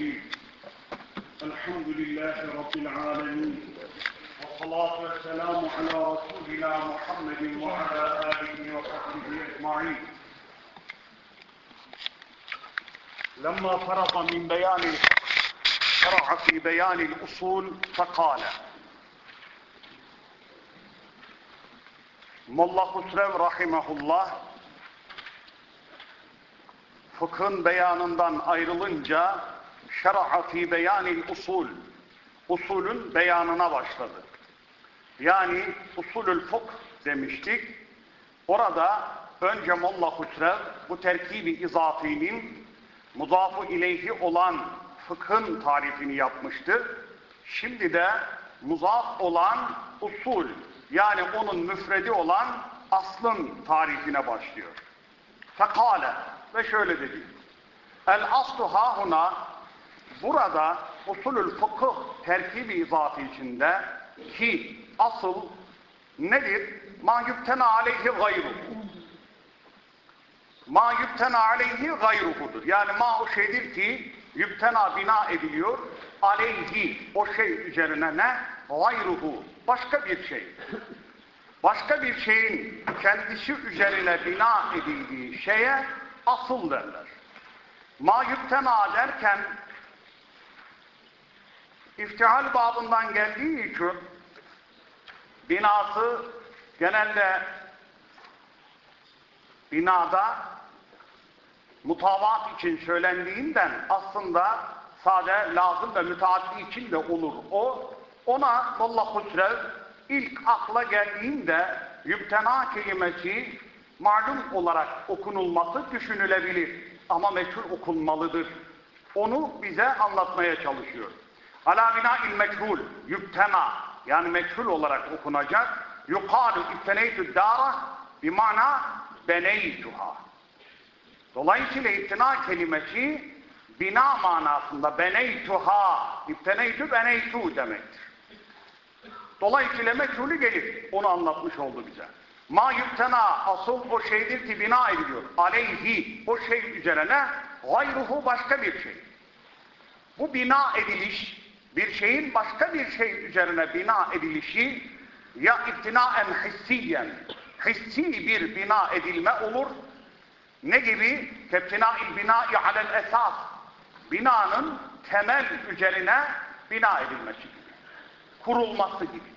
الرحيم الحمد لله رب العالمين والصلاة والسلام على رسولنا محمد وعلى آله وصحبه أجمعين. لما فرغ من بيان شرع في بيان الأصول فقال Molla Husrev Rahimahullah fıkhın beyanından ayrılınca şer'a fi beyanil usul usulün beyanına başladı. Yani usulül fıkh demiştik. Orada önce Molla Husrev bu terkibi izafinin muzafu ileyhi olan fıkhın tarifini yapmıştı. Şimdi de muzaf olan usul yani onun müfredi olan aslın tarifine başlıyor. Fekale ve şöyle dedi. El aslu hahuna burada usulül fıkıh terkibi izafi içinde ki asıl nedir? Ma yübtena aleyhi gayruhu. Ma yübtena aleyhi gayruhudur. Yani ma o şeydir ki yübtena bina ediliyor. Aleyhi o şey üzerine ne? Gayruhu. Başka bir şey. Başka bir şeyin kendisi üzerine bina edildiği şeye asıl derler. Ma yübtena derken iftihal babından geldiği için binası genelde binada mutavat için söylendiğinden aslında sade lazım ve müteaddi için de olur o. Ona Molla Husrev ilk akla geldiğinde yübtena kelimesi malum olarak okunulması düşünülebilir. Ama meçhul okunmalıdır. Onu bize anlatmaya çalışıyor. Ala bina'il meçhul, yübtena yani meçhul olarak okunacak. Yukalu ibteneytü dara bimana beneytuha. Dolayısıyla iptina kelimesi bina manasında beneytuha, ibteneytü beneytu demektir. Dolayısıyla meçhulü gelir. Onu anlatmış oldu bize. Ma yüktena asıl o şeydir ki bina ediliyor. Aleyhi o şey üzerine gayruhu başka bir şey. Bu bina ediliş bir şeyin başka bir şey üzerine bina edilişi ya iptinaen hissiyen hissi bir bina edilme olur. Ne gibi? Teptinail binai alel esas. Binanın temel üzerine bina edilmesi gibi. Kurulması gibi.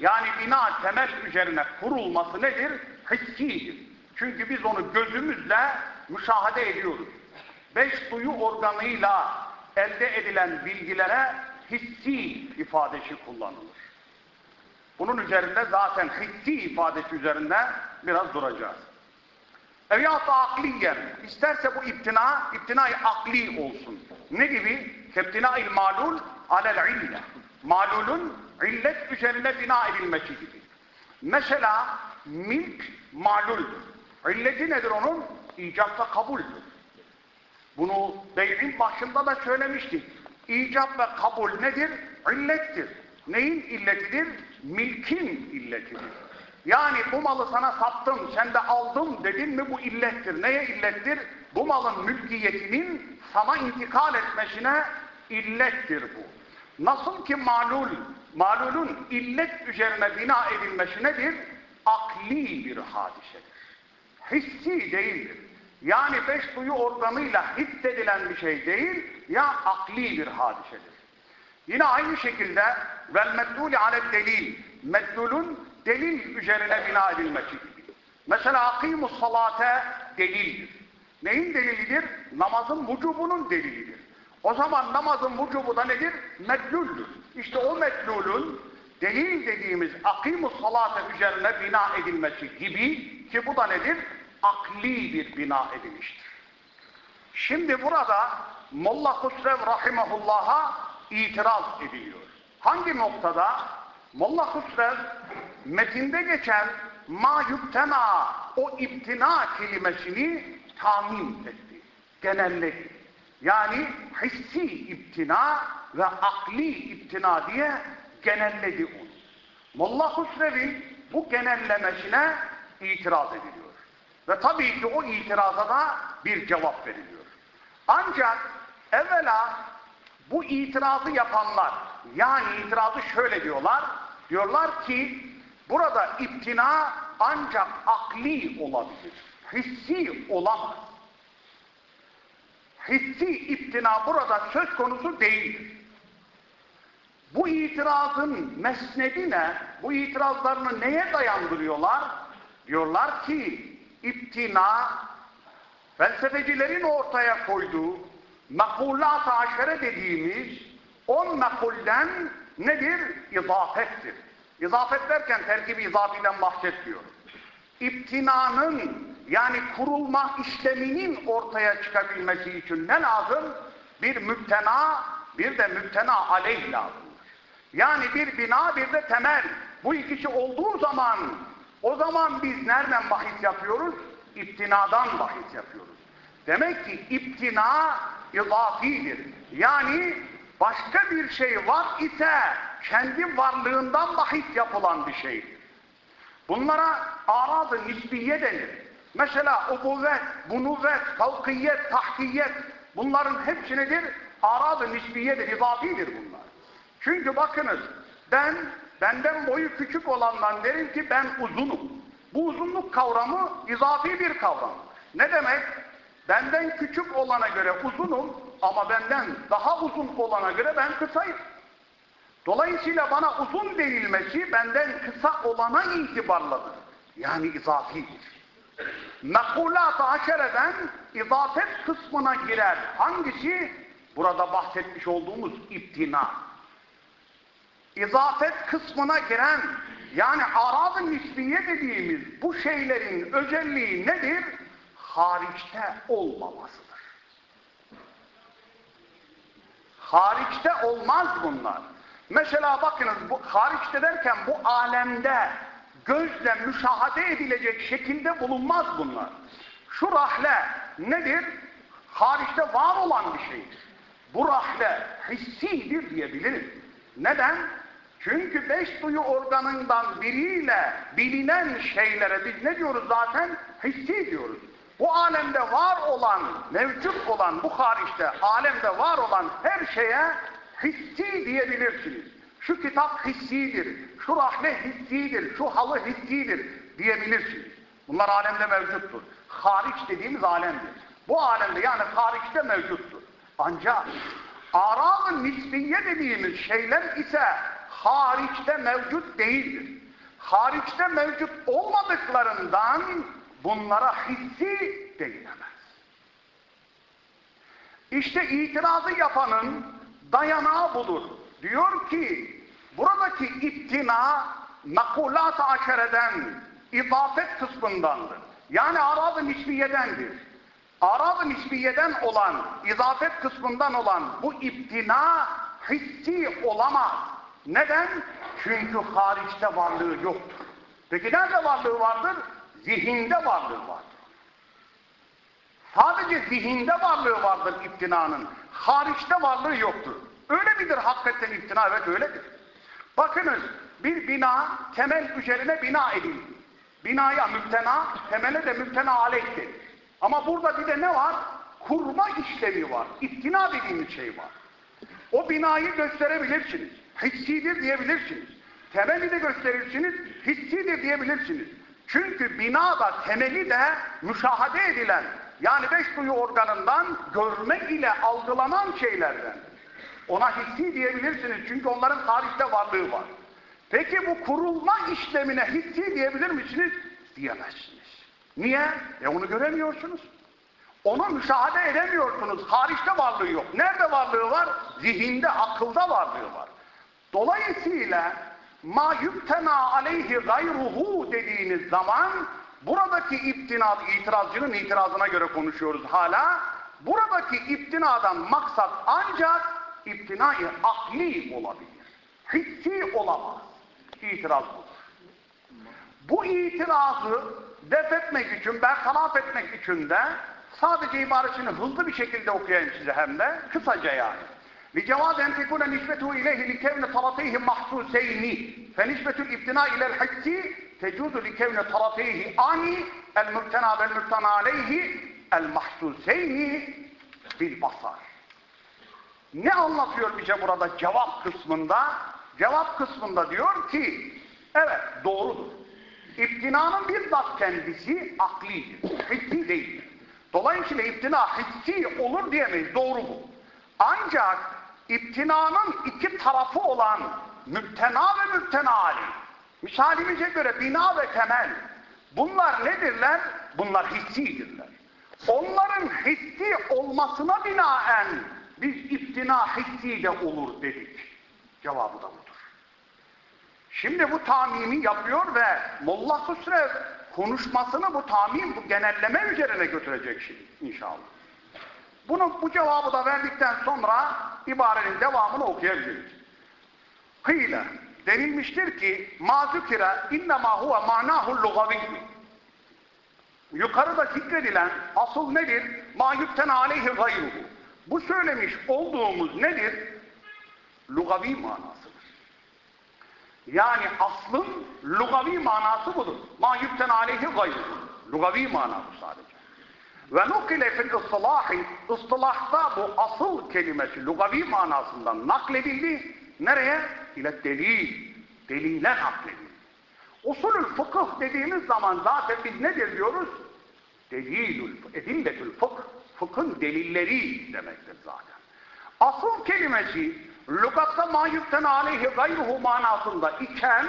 Yani bina temel üzerine kurulması nedir? Hissidir. Çünkü biz onu gözümüzle müşahede ediyoruz. Beş duyu organıyla elde edilen bilgilere hissi ifadesi kullanılır. Bunun üzerinde zaten hissi ifadesi üzerinde biraz duracağız. Eviyat akliyen, isterse bu iptina, iptina-i akli olsun. Ne gibi? Keptina-il malul alel ille. Malulun illet üzerine bina edilmesi gibi. Mesela milk maluldür. İlleti nedir onun? İcapta kabuldür. Bunu beynin başında da söylemiştik. İcap ve kabul nedir? İllettir. Neyin illetidir? Milkin illetidir. Yani bu malı sana sattım, sen de aldım dedin mi bu illettir. Neye illettir? Bu malın mülkiyetinin sana intikal etmesine illettir bu. Nasıl ki malul, malulun illet üzerine bina edilmesi nedir? Akli bir hadisedir. Hissi değildir. Yani beş duyu organıyla hissedilen bir şey değil, ya akli bir hadisedir. Yine aynı şekilde vel meddûli alel delil, meddulun delil üzerine bina edilmesi gibi. Mesela akimus salate delildir. Neyin delilidir? Namazın vücubunun delilidir. O zaman namazın vücubu da nedir? Medluldür. İşte o medlulun delil dediğimiz akimus salate üzerine bina edilmesi gibi ki bu da nedir? Akli bir bina edilmiştir. Şimdi burada Molla Husrev Rahimahullah'a itiraz ediliyor. Hangi noktada? Molla Husrev metinde geçen ma yüktena o iptina kelimesini tamim etti. Genelledi. Yani hissi iptina ve akli iptina diye genelledi onu. Molla Husrev'in bu genellemesine itiraz ediliyor. Ve tabii ki o itiraza da bir cevap veriliyor. Ancak evvela bu itirazı yapanlar, yani itirazı şöyle diyorlar, diyorlar ki burada iptina ancak akli olabilir, hissi olamaz. Hissi iptina burada söz konusu değil. Bu itirazın mesnedi ne? Bu itirazlarını neye dayandırıyorlar? Diyorlar ki iptina felsefecilerin ortaya koyduğu makulat-ı aşere dediğimiz on makulden nedir? İzafettir. İzafet derken terkibi izafiden bahsetmiyor. İptinanın yani kurulma işleminin ortaya çıkabilmesi için ne lazım? Bir müptena, bir de müptena aleyh lazım. Yani bir bina, bir de temel. Bu ikisi olduğu zaman, o zaman biz nereden bahis yapıyoruz? İptinadan bahis yapıyoruz. Demek ki iptina izafidir. Yani başka bir şey var ise kendi varlığından bahis yapılan bir şeydir. Bunlara araz-ı nisbiye denir. Mesela ubuvvet, bunuvvet, kalkiyet, tahtiyet bunların hepsi nedir? Araz-ı nisbiyedir, izafidir bunlar. Çünkü bakınız ben benden boyu küçük olandan derim ki ben uzunum. Bu uzunluk kavramı izafi bir kavram. Ne demek? Benden küçük olana göre uzunum ama benden daha uzun olana göre ben kısayım. Dolayısıyla bana uzun denilmesi benden kısa olana itibarladır. Yani izafidir. Mekulat-ı aşereden izafet kısmına girer. Hangisi? Burada bahsetmiş olduğumuz iptina. İzafet kısmına giren yani arad-ı nisbiye dediğimiz bu şeylerin özelliği nedir? Hariçte olmamasıdır. Hariçte olmaz bunlar. Mesela bakınız bu hariçte derken bu alemde gözle müşahede edilecek şekilde bulunmaz bunlar. Şu rahle nedir? Hariçte var olan bir şeydir. Bu rahle hissidir diyebiliriz. Neden? Çünkü beş duyu organından biriyle bilinen şeylere biz ne diyoruz zaten? Hissi diyoruz. Bu alemde var olan, mevcut olan bu hariçte alemde var olan her şeye hissi diyebilirsiniz. Şu kitap hissidir, şu rahme hissidir, şu halı hissidir diyebilirsiniz. Bunlar alemde mevcuttur. Hariç dediğimiz alemdir. Bu alemde yani hariçte mevcuttur. Ancak aram-ı nisbiye dediğimiz şeyler ise hariçte mevcut değildir. Hariçte mevcut olmadıklarından bunlara hissi değinemez. İşte itirazı yapanın dayanağı budur. Diyor ki buradaki iptina nakulat-ı aşereden izafet kısmındandır. Yani arad-ı nisbiyedendir. Arad-ı nisbiyeden olan, izafet kısmından olan bu iptina hissi olamaz. Neden? Çünkü hariçte varlığı yoktur. Peki nerede varlığı vardır? Zihinde varlığı vardır. Sadece zihinde varlığı vardır iptinanın. Hariçte varlığı yoktur. Öyle midir hakikaten iptina? Evet öyledir. Bakınız bir bina temel üzerine bina edildi. Binaya müptena, temele de müptena aleyhtir. Ama burada bir de ne var? Kurma işlemi var. İptina dediğimiz şey var. O binayı gösterebilirsiniz. Hissidir diyebilirsiniz. Temeli de gösterirsiniz, hissidir diyebilirsiniz. Çünkü binada temeli de müşahede edilen, yani beş duyu organından görme ile algılanan şeylerden. Ona hissi diyebilirsiniz çünkü onların tarihte varlığı var. Peki bu kurulma işlemine hissi diyebilir misiniz? Diyemezsiniz. Niye? E onu göremiyorsunuz. Onu müşahede edemiyorsunuz. Hariçte varlığı yok. Nerede varlığı var? Zihinde, akılda varlığı var. Dolayısıyla ma yüktena aleyhi gayruhu dediğiniz zaman buradaki iptina, itirazcının itirazına göre konuşuyoruz hala. Buradaki iptinadan maksat ancak iptinayı akli olabilir. Hissi olamaz. İtiraz budur. Bu itirazı def etmek için, bertaraf etmek için de sadece ibaresini hızlı bir şekilde okuyayım size hem de kısaca yani. لجواز أن تكون نسبته إليه لكون طرفيه محسوسين فنسبة الابتناء إلى الحس تجوز لكون طرفيه أني المبتنى بالمبتنى عليه المحسوسين بالبصر Ne anlatıyor bize burada cevap kısmında? Cevap kısmında diyor ki, evet doğrudur. İptinanın bir zat kendisi aklidir, hissi değildir. Dolayısıyla iptina hissi olur diyemeyiz, doğru bu. Ancak iptinanın iki tarafı olan müptena ve müptenali, misalimize göre bina ve temel, bunlar nedirler? Bunlar hissidirler. Onların hissi olmasına binaen biz iptina hissiyle olur dedik. Cevabı da budur. Şimdi bu tamimi yapıyor ve Molla Hüsrev konuşmasını bu tamim, bu genelleme üzerine götürecek şimdi inşallah. Bunu, bu cevabı da verdikten sonra ibarenin devamını okuyabiliriz. Hıyla denilmiştir ki mazükire innema huve manahul lugavi yukarıda zikredilen asıl nedir? Ma yüpten aleyhi gayruhu. Bu söylemiş olduğumuz nedir? Lugavi manasıdır. Yani aslın lugavi manası budur. Ma yüpten aleyhi gayruhu. Lugavi manası sadece. Ve nukile fil ıslahi, ıslahta bu asıl kelimesi lugavi manasından nakledildi. Nereye? İle delil. Delile nakledildi. Usulül fıkıh dediğimiz zaman zaten biz nedir diyoruz? Delilül, edilletül fıkh, fıkhın delilleri demektir zaten. Asıl kelimesi lügatta ma yükten aleyhi gayruhu manasında iken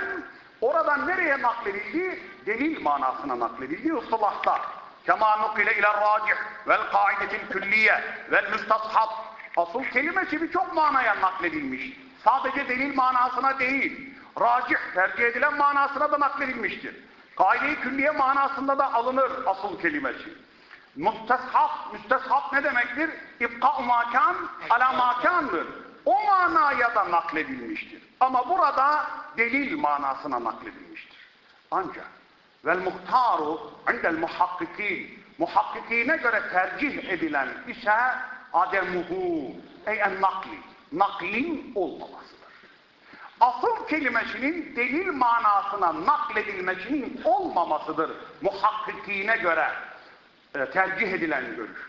oradan nereye nakledildi? Delil manasına nakledildi ıslahta. Kema nukile ile racih vel kaidetil külliye vel müstashab. Asıl kelimesi birçok manaya nakledilmiş. Sadece delil manasına değil, racih, tercih edilen manasına da nakledilmiştir. Kaide-i külliye manasında da alınır asıl kelimesi. Müsteshab, müsteshab ne demektir? İbka-u makan, ala makandır. O manaya da nakledilmiştir. Ama burada delil manasına nakledilmiştir. Ancak vel muhtaru indel muhakkikin muhakkikine göre tercih edilen ise ademuhu ey en nakli naklin olmamasıdır. Asıl kelimesinin delil manasına nakledilmesinin olmamasıdır muhakkikine göre e, tercih edilen görüş.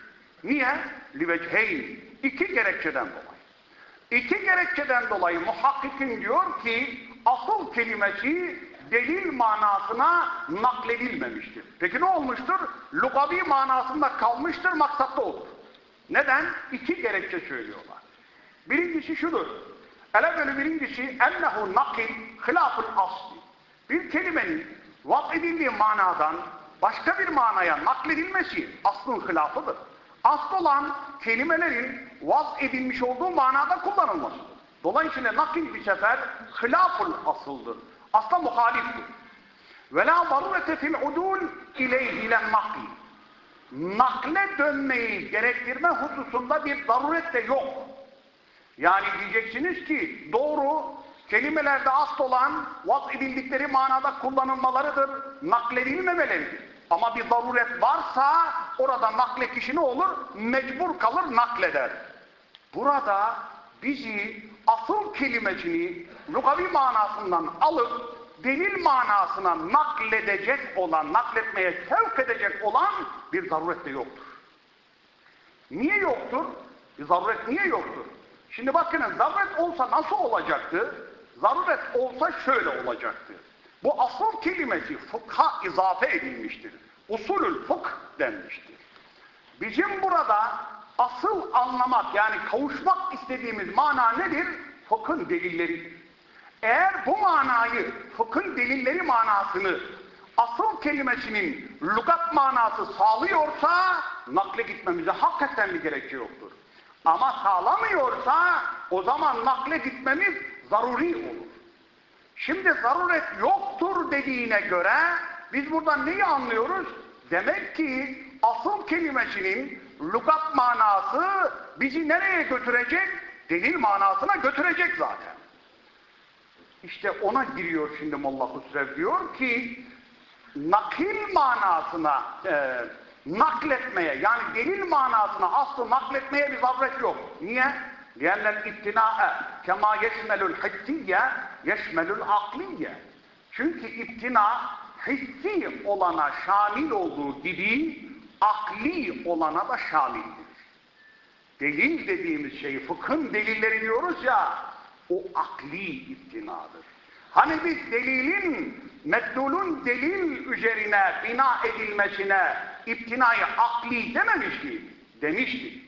Niye? Liveceyn. İki gerekçeden dolayı. İki gerekçeden dolayı muhakkikin diyor ki asıl kelimesi delil manasına nakledilmemiştir. Peki ne olmuştur? Lugavi manasında kalmıştır, maksatta olur. Neden? İki gerekçe söylüyorlar. Birincisi şudur. Ele böyle birincisi ennehu nakil hilaful asli. Bir kelimenin vat edildiği manadan başka bir manaya nakledilmesi aslın hilafıdır. Asıl olan kelimelerin vaz edilmiş olduğu manada kullanılmasıdır. Dolayısıyla nakil bir sefer hilaful asıldır. Asla muhaliftir. Ve la zarurete fil udul ileyhilen nakli. Nakle dönmeyi gerektirme hususunda bir zaruret de yok. Yani diyeceksiniz ki doğru kelimelerde asıl olan vaz edildikleri manada kullanılmalarıdır. Nakledilmemeleridir. Ama bir zaruret varsa orada nakle kişi ne olur? Mecbur kalır nakleder. Burada bizi asıl kelimesini lugavi manasından alıp delil manasına nakledecek olan, nakletmeye sevk edecek olan bir zaruret de yoktur. Niye yoktur? Bir zaruret niye yoktur? Şimdi bakın zaruret olsa nasıl olacaktı? Zaruret olsa şöyle olacaktı. Bu asıl kelimesi fıkha izafe edilmiştir. Usulül fıkh denmiştir. Bizim burada asıl anlamak yani kavuşmak istediğimiz mana nedir? Fıkhın delilleridir. Eğer bu manayı, fıkhın delilleri manasını asıl kelimesinin lügat manası sağlıyorsa nakle gitmemize hakikaten bir gerekçe yoktur. Ama sağlamıyorsa o zaman nakle gitmemiz zaruri olur. Şimdi zaruret yoktur dediğine göre biz buradan neyi anlıyoruz? Demek ki asıl kelimesinin lügat manası bizi nereye götürecek? Delil manasına götürecek zaten. İşte ona giriyor şimdi Molla Hüsrev diyor ki nakil manasına e, nakletmeye yani delil manasına aslı nakletmeye bir zaruret yok. Niye? لِيَنَّ الْاِبْتِنَاءَ كَمَا يَشْمَلُ الْحِسِّيَّ يَشْمَلُ الْاَقْلِيَّ Çünkü iptina hissi olana şamil olduğu gibi akli olana da şamildir. delil dediğimiz şey, fıkhın delilleri diyoruz ya, o akli iptinadır. Hani biz delilin, metnulun delil üzerine bina edilmesine iptinayı akli dememiştik, demiştik.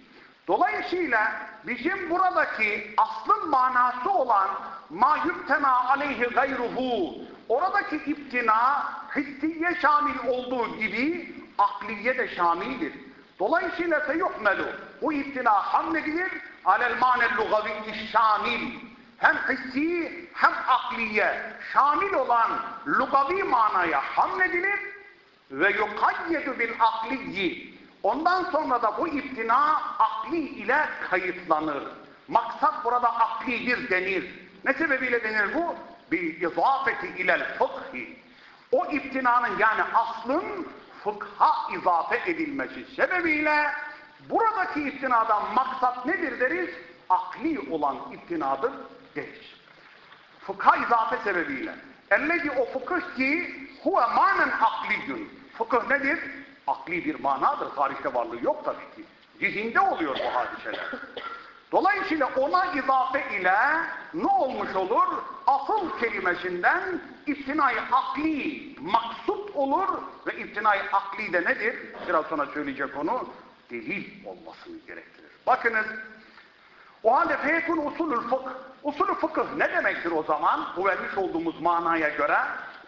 Dolayısıyla bizim buradaki aslın manası olan ma yüktena aleyhi gayruhu oradaki iptina hissiye şamil olduğu gibi akliye de şamildir. Dolayısıyla feyuhmelu bu iptina hamledilir alel manel lugavi şamil hem hissi hem akliye şamil olan lugavi manaya hamledilir ve yukayyedu bil akliyi ondan sonra da bu iptina akli ile kayıtlanır. Maksat burada aklidir denir. Ne sebebiyle denir bu? Bir izafeti ilel fıkhi. O iptinanın yani aslın fıkha izafe edilmesi sebebiyle buradaki iptinadan maksat nedir deriz? Akli olan iptinadır deriz. Fıkha izafe sebebiyle. Ellezi o fıkıh ki huve manen akliyyün. Fıkıh nedir? Akli bir manadır. Tarihte varlığı yok tabii ki. Zihinde oluyor bu hadiseler. Dolayısıyla ona izafe ile ne olmuş olur? Asıl kelimesinden iptinayı akli maksut olur ve imtinai akli de nedir? Biraz sonra söyleyecek onu. Delil olmasını gerektirir. Bakınız o halde feyekun usulü fıkh. Usulü fıkıh ne demektir o zaman? Bu vermiş olduğumuz manaya göre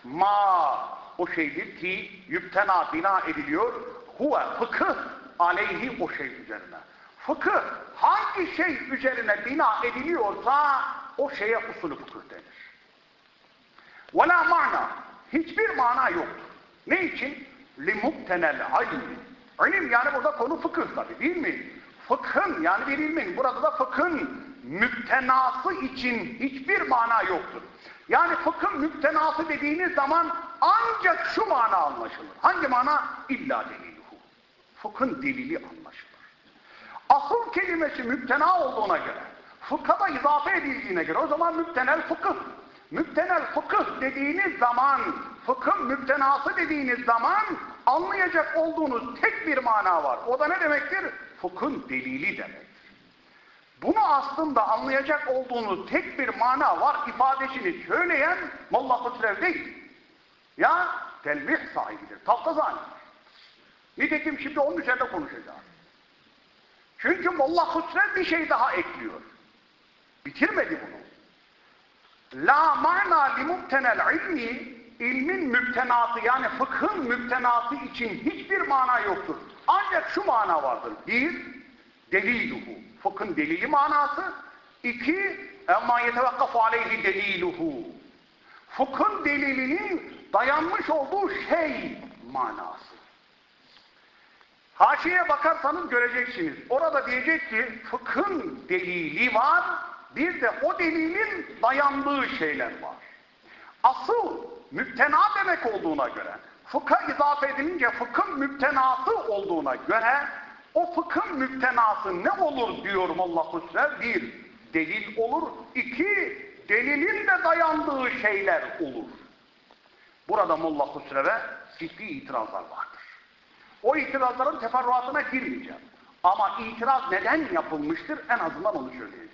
ma o şeydir ki yüptena bina ediliyor. Huve fıkıh aleyhi o şey üzerine. Fıkıh hangi şey üzerine bina ediliyorsa o şeye usulü fıkıh denir. Vela mana hiçbir mana yoktur. Ne için? لِمُبْتَنَ الْعَلْمِ İlim yani burada konu fıkıh tabi değil mi? Fıkhın yani bir ilmin burada da fıkhın müptenası için hiçbir mana yoktur. Yani fıkhın müptenası dediğiniz zaman ancak şu mana anlaşılır. Hangi mana? İlla deliluhu. Fıkhın delili anlaşılır. Asıl kelimesi müptena olduğuna göre, fıkha da izafe edildiğine göre o zaman müptenel fıkıh. Müptenel fıkıh dediğiniz zaman, fıkhın müptenası dediğiniz zaman anlayacak olduğunuz tek bir mana var. O da ne demektir? Fıkhın delili demektir. Bunu aslında anlayacak olduğunuz tek bir mana var ifadesini söyleyen Molla Hüsrev değil. Ya telmih sahibidir, taftazanidir. Nitekim şimdi onun üzerinde konuşacağız. Çünkü Molla Hüsrev bir şey daha ekliyor. Bitirmedi bunu. La mana li mubtenel ilmi ilmin müptenatı yani fıkhın müptenatı için hiçbir mana yoktur. Ancak şu mana vardır. Bir, deliluhu. Fıkhın delili manası. İki, emma yetevekkafu aleyhi deliluhu. Fıkhın delilinin dayanmış olduğu şey manası. Haşiye bakarsanız göreceksiniz. Orada diyecek ki fıkhın delili var, bir de o delilin dayandığı şeyler var. Asıl müptena demek olduğuna göre, fıkha izafe edilince fıkhın müptenası olduğuna göre, o fıkhın müptenası ne olur diyor Allah Hüsrev? Bir, delil olur. iki delilin de dayandığı şeyler olur. Burada Molla Hüsrev'e ciddi itirazlar vardır. O itirazların teferruatına girmeyeceğim. Ama itiraz neden yapılmıştır en azından onu söyleyeceğim.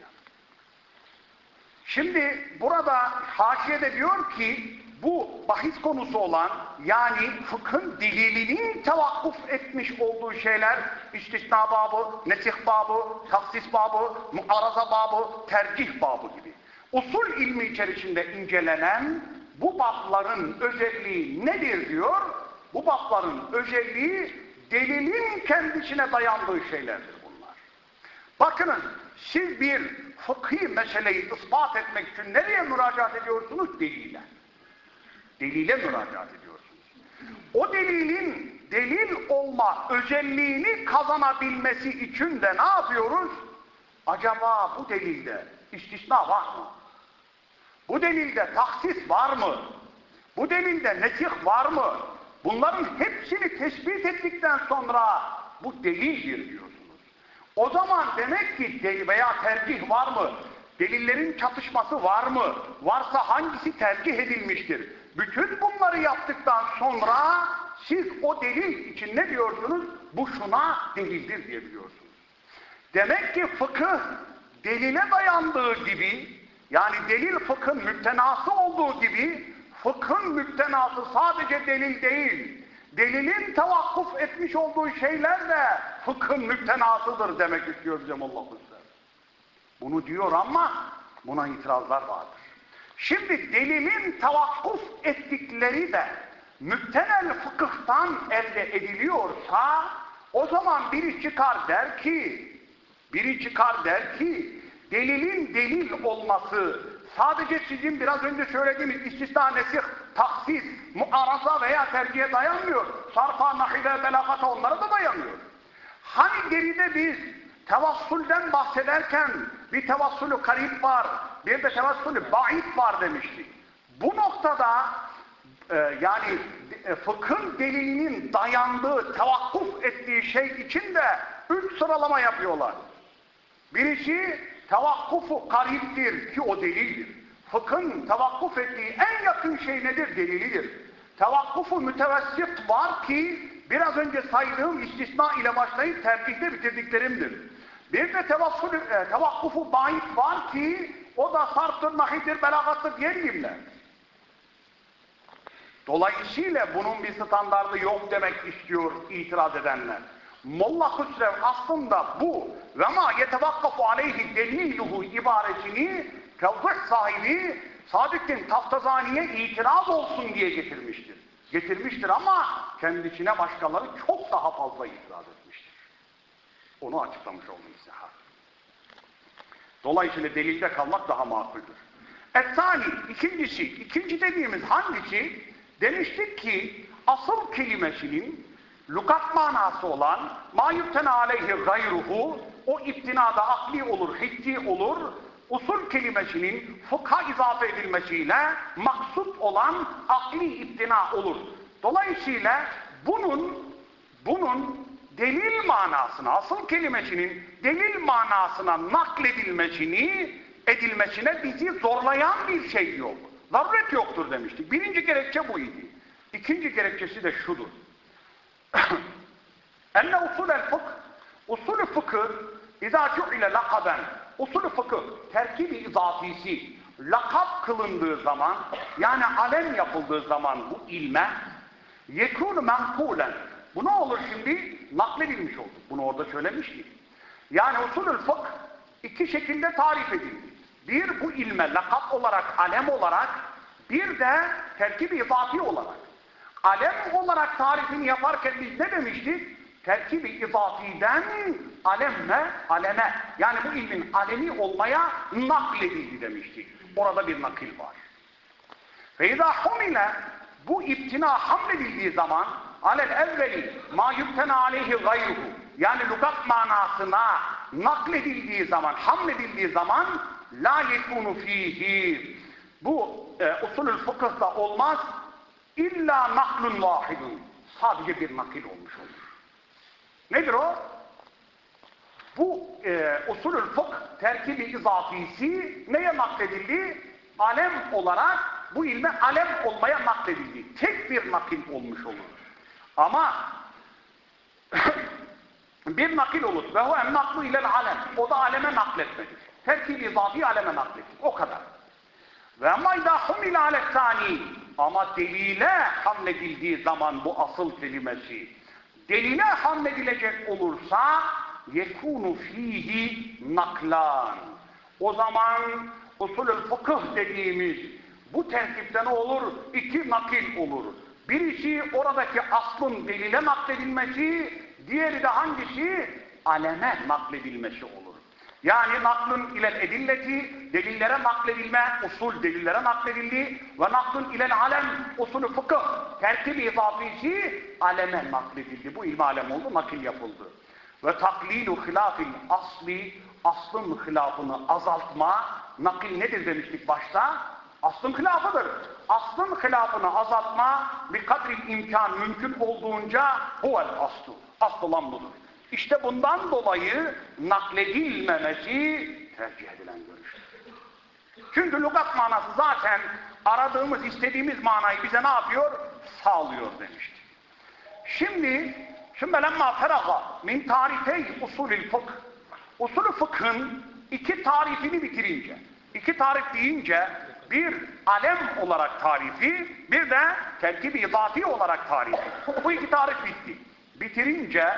Şimdi burada haşiyede diyor ki bu bahis konusu olan yani fıkhın dililinin tevakkuf etmiş olduğu şeyler istisna babı, nesih babı, taksis babı, muaraza babı, tercih babı gibi. Usul ilmi içerisinde incelenen bu babların özelliği nedir diyor? Bu babların özelliği delilin kendisine dayandığı şeylerdir bunlar. Bakınız siz bir fıkhi meseleyi ispat etmek için nereye müracaat ediyorsunuz? Delile. Delile müracaat ediyorsunuz. O delilin delil olma özelliğini kazanabilmesi için de ne yapıyoruz? Acaba bu delilde istisna var mı? Bu delilde taksis var mı? Bu delilde nesih var mı? Bunların hepsini tespit ettikten sonra bu delildir diyorsunuz. O zaman demek ki delil veya tercih var mı? Delillerin çatışması var mı? Varsa hangisi tercih edilmiştir? Bütün bunları yaptıktan sonra siz o delil için ne diyorsunuz? Bu şuna delildir diyebiliyorsunuz. Demek ki fıkıh delile dayandığı gibi yani delil fıkhın müptenası olduğu gibi fıkhın müptenası sadece delil değil. Delilin tavakkuf etmiş olduğu şeyler de fıkhın müptenasıdır demek istiyor Molla Hüsrev. Bunu diyor ama buna itirazlar vardır. Şimdi delilin tavakkuf ettikleri de müptenel fıkıhtan elde ediliyorsa o zaman biri çıkar der ki biri çıkar der ki delilin delil olması sadece sizin biraz önce söylediğiniz istisna, nesih, taksis, muaraza veya tercihe dayanmıyor. Sarfa, nahive, belagata onlara da dayanmıyor. Hani geride biz tevassulden bahsederken bir tevassulü karib var, bir de tevassulü ba'id var demiştik. Bu noktada e, yani e, fıkhın delilinin dayandığı, tevakkuf ettiği şey için de üç sıralama yapıyorlar. Birisi tevakkufu kariptir ki o delildir. Fıkhın tevakkuf ettiği en yakın şey nedir? Delilidir. Tevakkufu mütevessit var ki biraz önce saydığım istisna ile başlayıp terkihte bitirdiklerimdir. Bir de tevakkuf, e, tevakkufu bahit var ki o da sarftır, nahidir, belagattır diğer ilimler. Dolayısıyla bunun bir standardı yok demek istiyor itiraz edenler. Molla Hüsrev aslında bu ve ma yetevakkafu aleyhi deliluhu ibaresini tevzih sahibi Sadık'ın Taftazani'ye itiraz olsun diye getirmiştir. Getirmiştir ama kendisine başkaları çok daha fazla itiraz etmiştir. Onu açıklamış oldum size. Dolayısıyla delilde kalmak daha makuldür. Esani, ikincisi, ikinci dediğimiz hangisi? Demiştik ki asıl kelimesinin lukat manası olan ma yüktena aleyhi gayruhu o iptinada akli olur, hissi olur, usul kelimesinin fıkha izafe edilmesiyle maksut olan akli iptina olur. Dolayısıyla bunun bunun delil manasına, asıl kelimesinin delil manasına nakledilmesini edilmesine bizi zorlayan bir şey yok. Zaruret yoktur demiştik. Birinci gerekçe bu idi. İkinci gerekçesi de şudur. Enne usulel fıkh, usulü fıkıh İzâ ile lakaben, usulü fıkıh, terkibi izafisi, lakap kılındığı zaman, yani alem yapıldığı zaman bu ilme, yekûnu menkulen, bu ne olur şimdi? Nakledilmiş oldu. Bunu orada söylemiştik. Yani usulü fıkh iki şekilde tarif edildi. Bir bu ilme lakap olarak, alem olarak, bir de terkib-i izafi olarak. Alem olarak tarifini yaparken biz ne demiştik? Terkib-i izafiden alemme, aleme, yani bu ilmin alemi olmaya nakledildi demiştik. Orada bir nakil var. İzâ humile bu iptina hamledildiği zaman alel evveli ma yüktena aleyhi gayruhu yani lugat manasına nakledildiği zaman, hamledildiği zaman la yekunu fihi bu e, usulül fıkıhta olmaz illa naklun vahidun sadece bir nakil olmuş olur. Nedir o? Bu e, usulül fıkh terkibi izafisi neye nakledildi? Alem olarak bu ilme alem olmaya nakledildi. Tek bir nakil olmuş olur. Ama bir nakil olur. Ve huve naklu ilel alem. O da aleme nakletmedir. Terkib izafi aleme naklettir. O kadar. Ve ama idâ humil alettâni. Ama delile hamledildiği zaman bu asıl kelimesi delile hamledilecek olursa yekunu fihi naklan. O zaman usulül fıkıh dediğimiz bu terkipte ne olur? İki nakil olur. Birisi oradaki aslın delile nakledilmesi, diğeri de hangisi? Aleme nakledilmesi olur. Yani naklın ile edilleti, delillere nakledilme, usul delillere nakledildi ve naklın ile alem, usulü fıkıh, terkib-i izafisi aleme nakledildi. Bu ilmi alem oldu, nakil yapıldı. Ve taklilu hilafil asli, aslın hilafını azaltma, nakil nedir demiştik başta? Aslın hilafıdır. Aslın hilafını azaltma bir kadri imkan mümkün olduğunca huvel aslu. Asıl olan budur. İşte bundan dolayı nakledilmemesi tercih edilen görüştür. Çünkü lügat manası zaten aradığımız, istediğimiz manayı bize ne yapıyor? Sağlıyor demişti. Şimdi, şimdi lemma feraga min tarifey usulil fıkh Usulü fıkhın iki tarifini bitirince, iki tarif deyince bir alem olarak tarifi, bir de terkib-i izafi olarak tarifi. Bu iki tarif bitti. Bitirince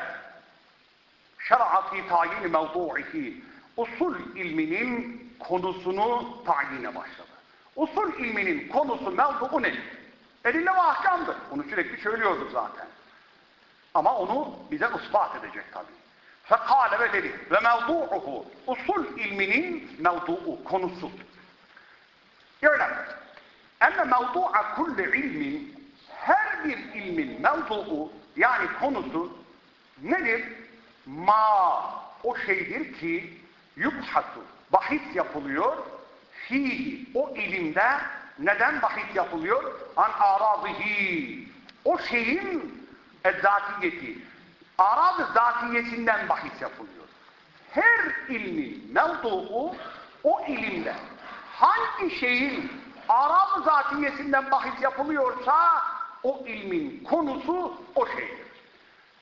şer'a fi tayin mevdu'ihi usul ilminin konusunu tayine başladı. Usul ilminin konusu mevdu'u nedir? Edille ve ahkamdır. Bunu sürekli söylüyorduk zaten. Ama onu bize ispat edecek tabi. Fekale ve dedi ve mevdu'uhu usul ilminin mevdu'u konusu. Öyle. Enne mevdu'a kulli ilmin her bir ilmin mevdu'u yani konusu nedir? Ma o şeydir ki yubhasu bahis yapılıyor fihi o ilimde neden bahis yapılıyor? An arazihi o şeyin zatiyeti arad zatiyetinden bahis yapılıyor. Her ilmin mevduğu o ilimde hangi şeyin arad zatiyetinden bahis yapılıyorsa o ilmin konusu o şeydir.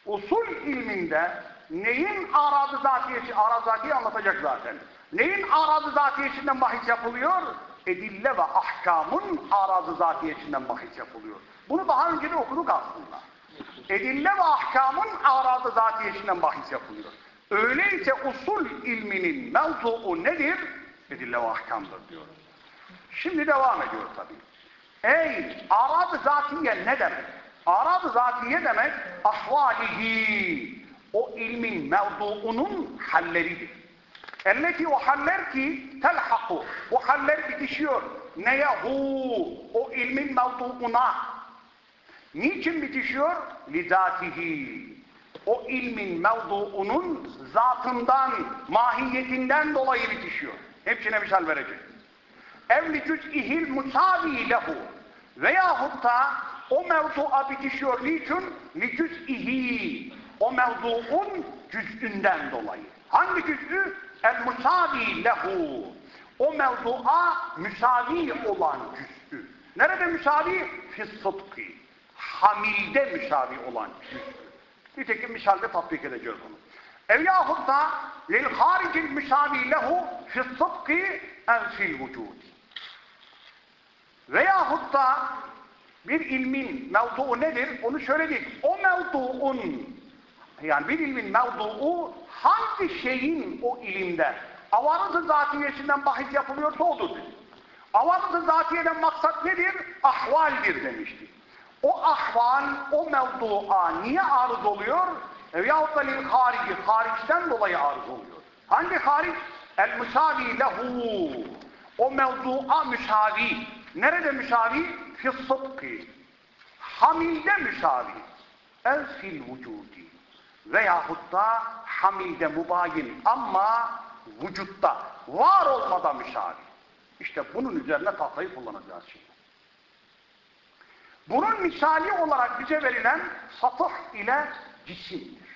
Usul ilminde neyin aradı zatiyesi, arad zatiye anlatacak zaten. Neyin aradı zatiyesinden bahis yapılıyor? Edille ve ahkamın aradı zatiyesinden bahis yapılıyor. Bunu daha önce de okuduk aslında. Edille ve ahkamın aradı zatiyesinden bahis yapılıyor. Öyleyse usul ilminin mevzuu nedir? Edille ve ahkamdır diyoruz. Şimdi devam ediyor tabii. Ey arad zatiye ne demek? Arad zatiye demek ahvalihi. O ilmin mevduunun halleridir. Elleti o haller ki telhaku. O haller bitişiyor. Neye hu? O ilmin mevduuna. Niçin bitişiyor? Lizatihi. O ilmin mevduunun zatından, mahiyetinden dolayı bitişiyor. Hepsine misal verecek. Evli cüz'ihil musavi lehu. Veyahut da o mevzua bitişiyor. Niçin? Li cüz'ihi. O mevzuun cüz'ünden dolayı. Hangi cüz'ü? El musavi lehu. O mevzua müsavi olan cüz'ü. Nerede müsavi? Fis-sıdkı. Hamilde müsavi olan cüz'ü. Nitekim misalde tatbik edeceğiz onu. Ev yahut da lil haricil müsavi lehu fis-sıdkı en fil vücudi. Veyahut da bir ilmin mevduu nedir? Onu söyledik. O mevduun yani bir ilmin mevduu hangi şeyin o ilimde avarız-ı zatiyesinden bahis yapılıyorsa odur dedi. Avarız-ı zatiyeden maksat nedir? Ahvaldir demişti. O ahval, o mevdua niye arız oluyor? Veyahut da lil harici, hariçten dolayı arız oluyor. Hangi hariç? El müsavi lehu. O mevdua müsavi. Nerede müsavi? Fis-sıdkı. Hamilde müsavi. El fil vücudi. Veyahut da hamilde mubayin ama vücutta var olmada müsavi. İşte bunun üzerine tahtayı kullanacağız şimdi. Bunun misali olarak bize verilen satıh ile cisimdir.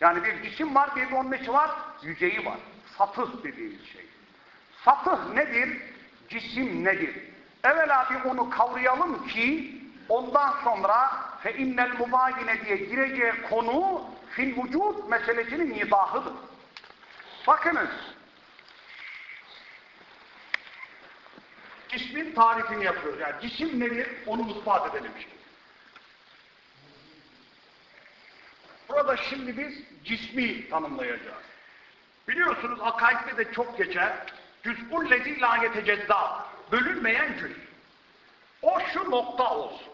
Yani bir cisim var, bir de onun içi var, yüceği var. Satıh dediğimiz şey. Satıh nedir? Cisim nedir? Evvela bir onu kavrayalım ki ondan sonra fe innel mubayine diye gireceği konu fil vücud meselesinin izahıdır. Bakınız cismin tarifini yapıyoruz. Yani cisim nedir? Onu ispat edelim şimdi. Burada şimdi biz cismi tanımlayacağız. Biliyorsunuz akaidde de çok geçer. Cüz'ul lezi la yetecezza. Bölünmeyen cüz. O şu nokta olsun.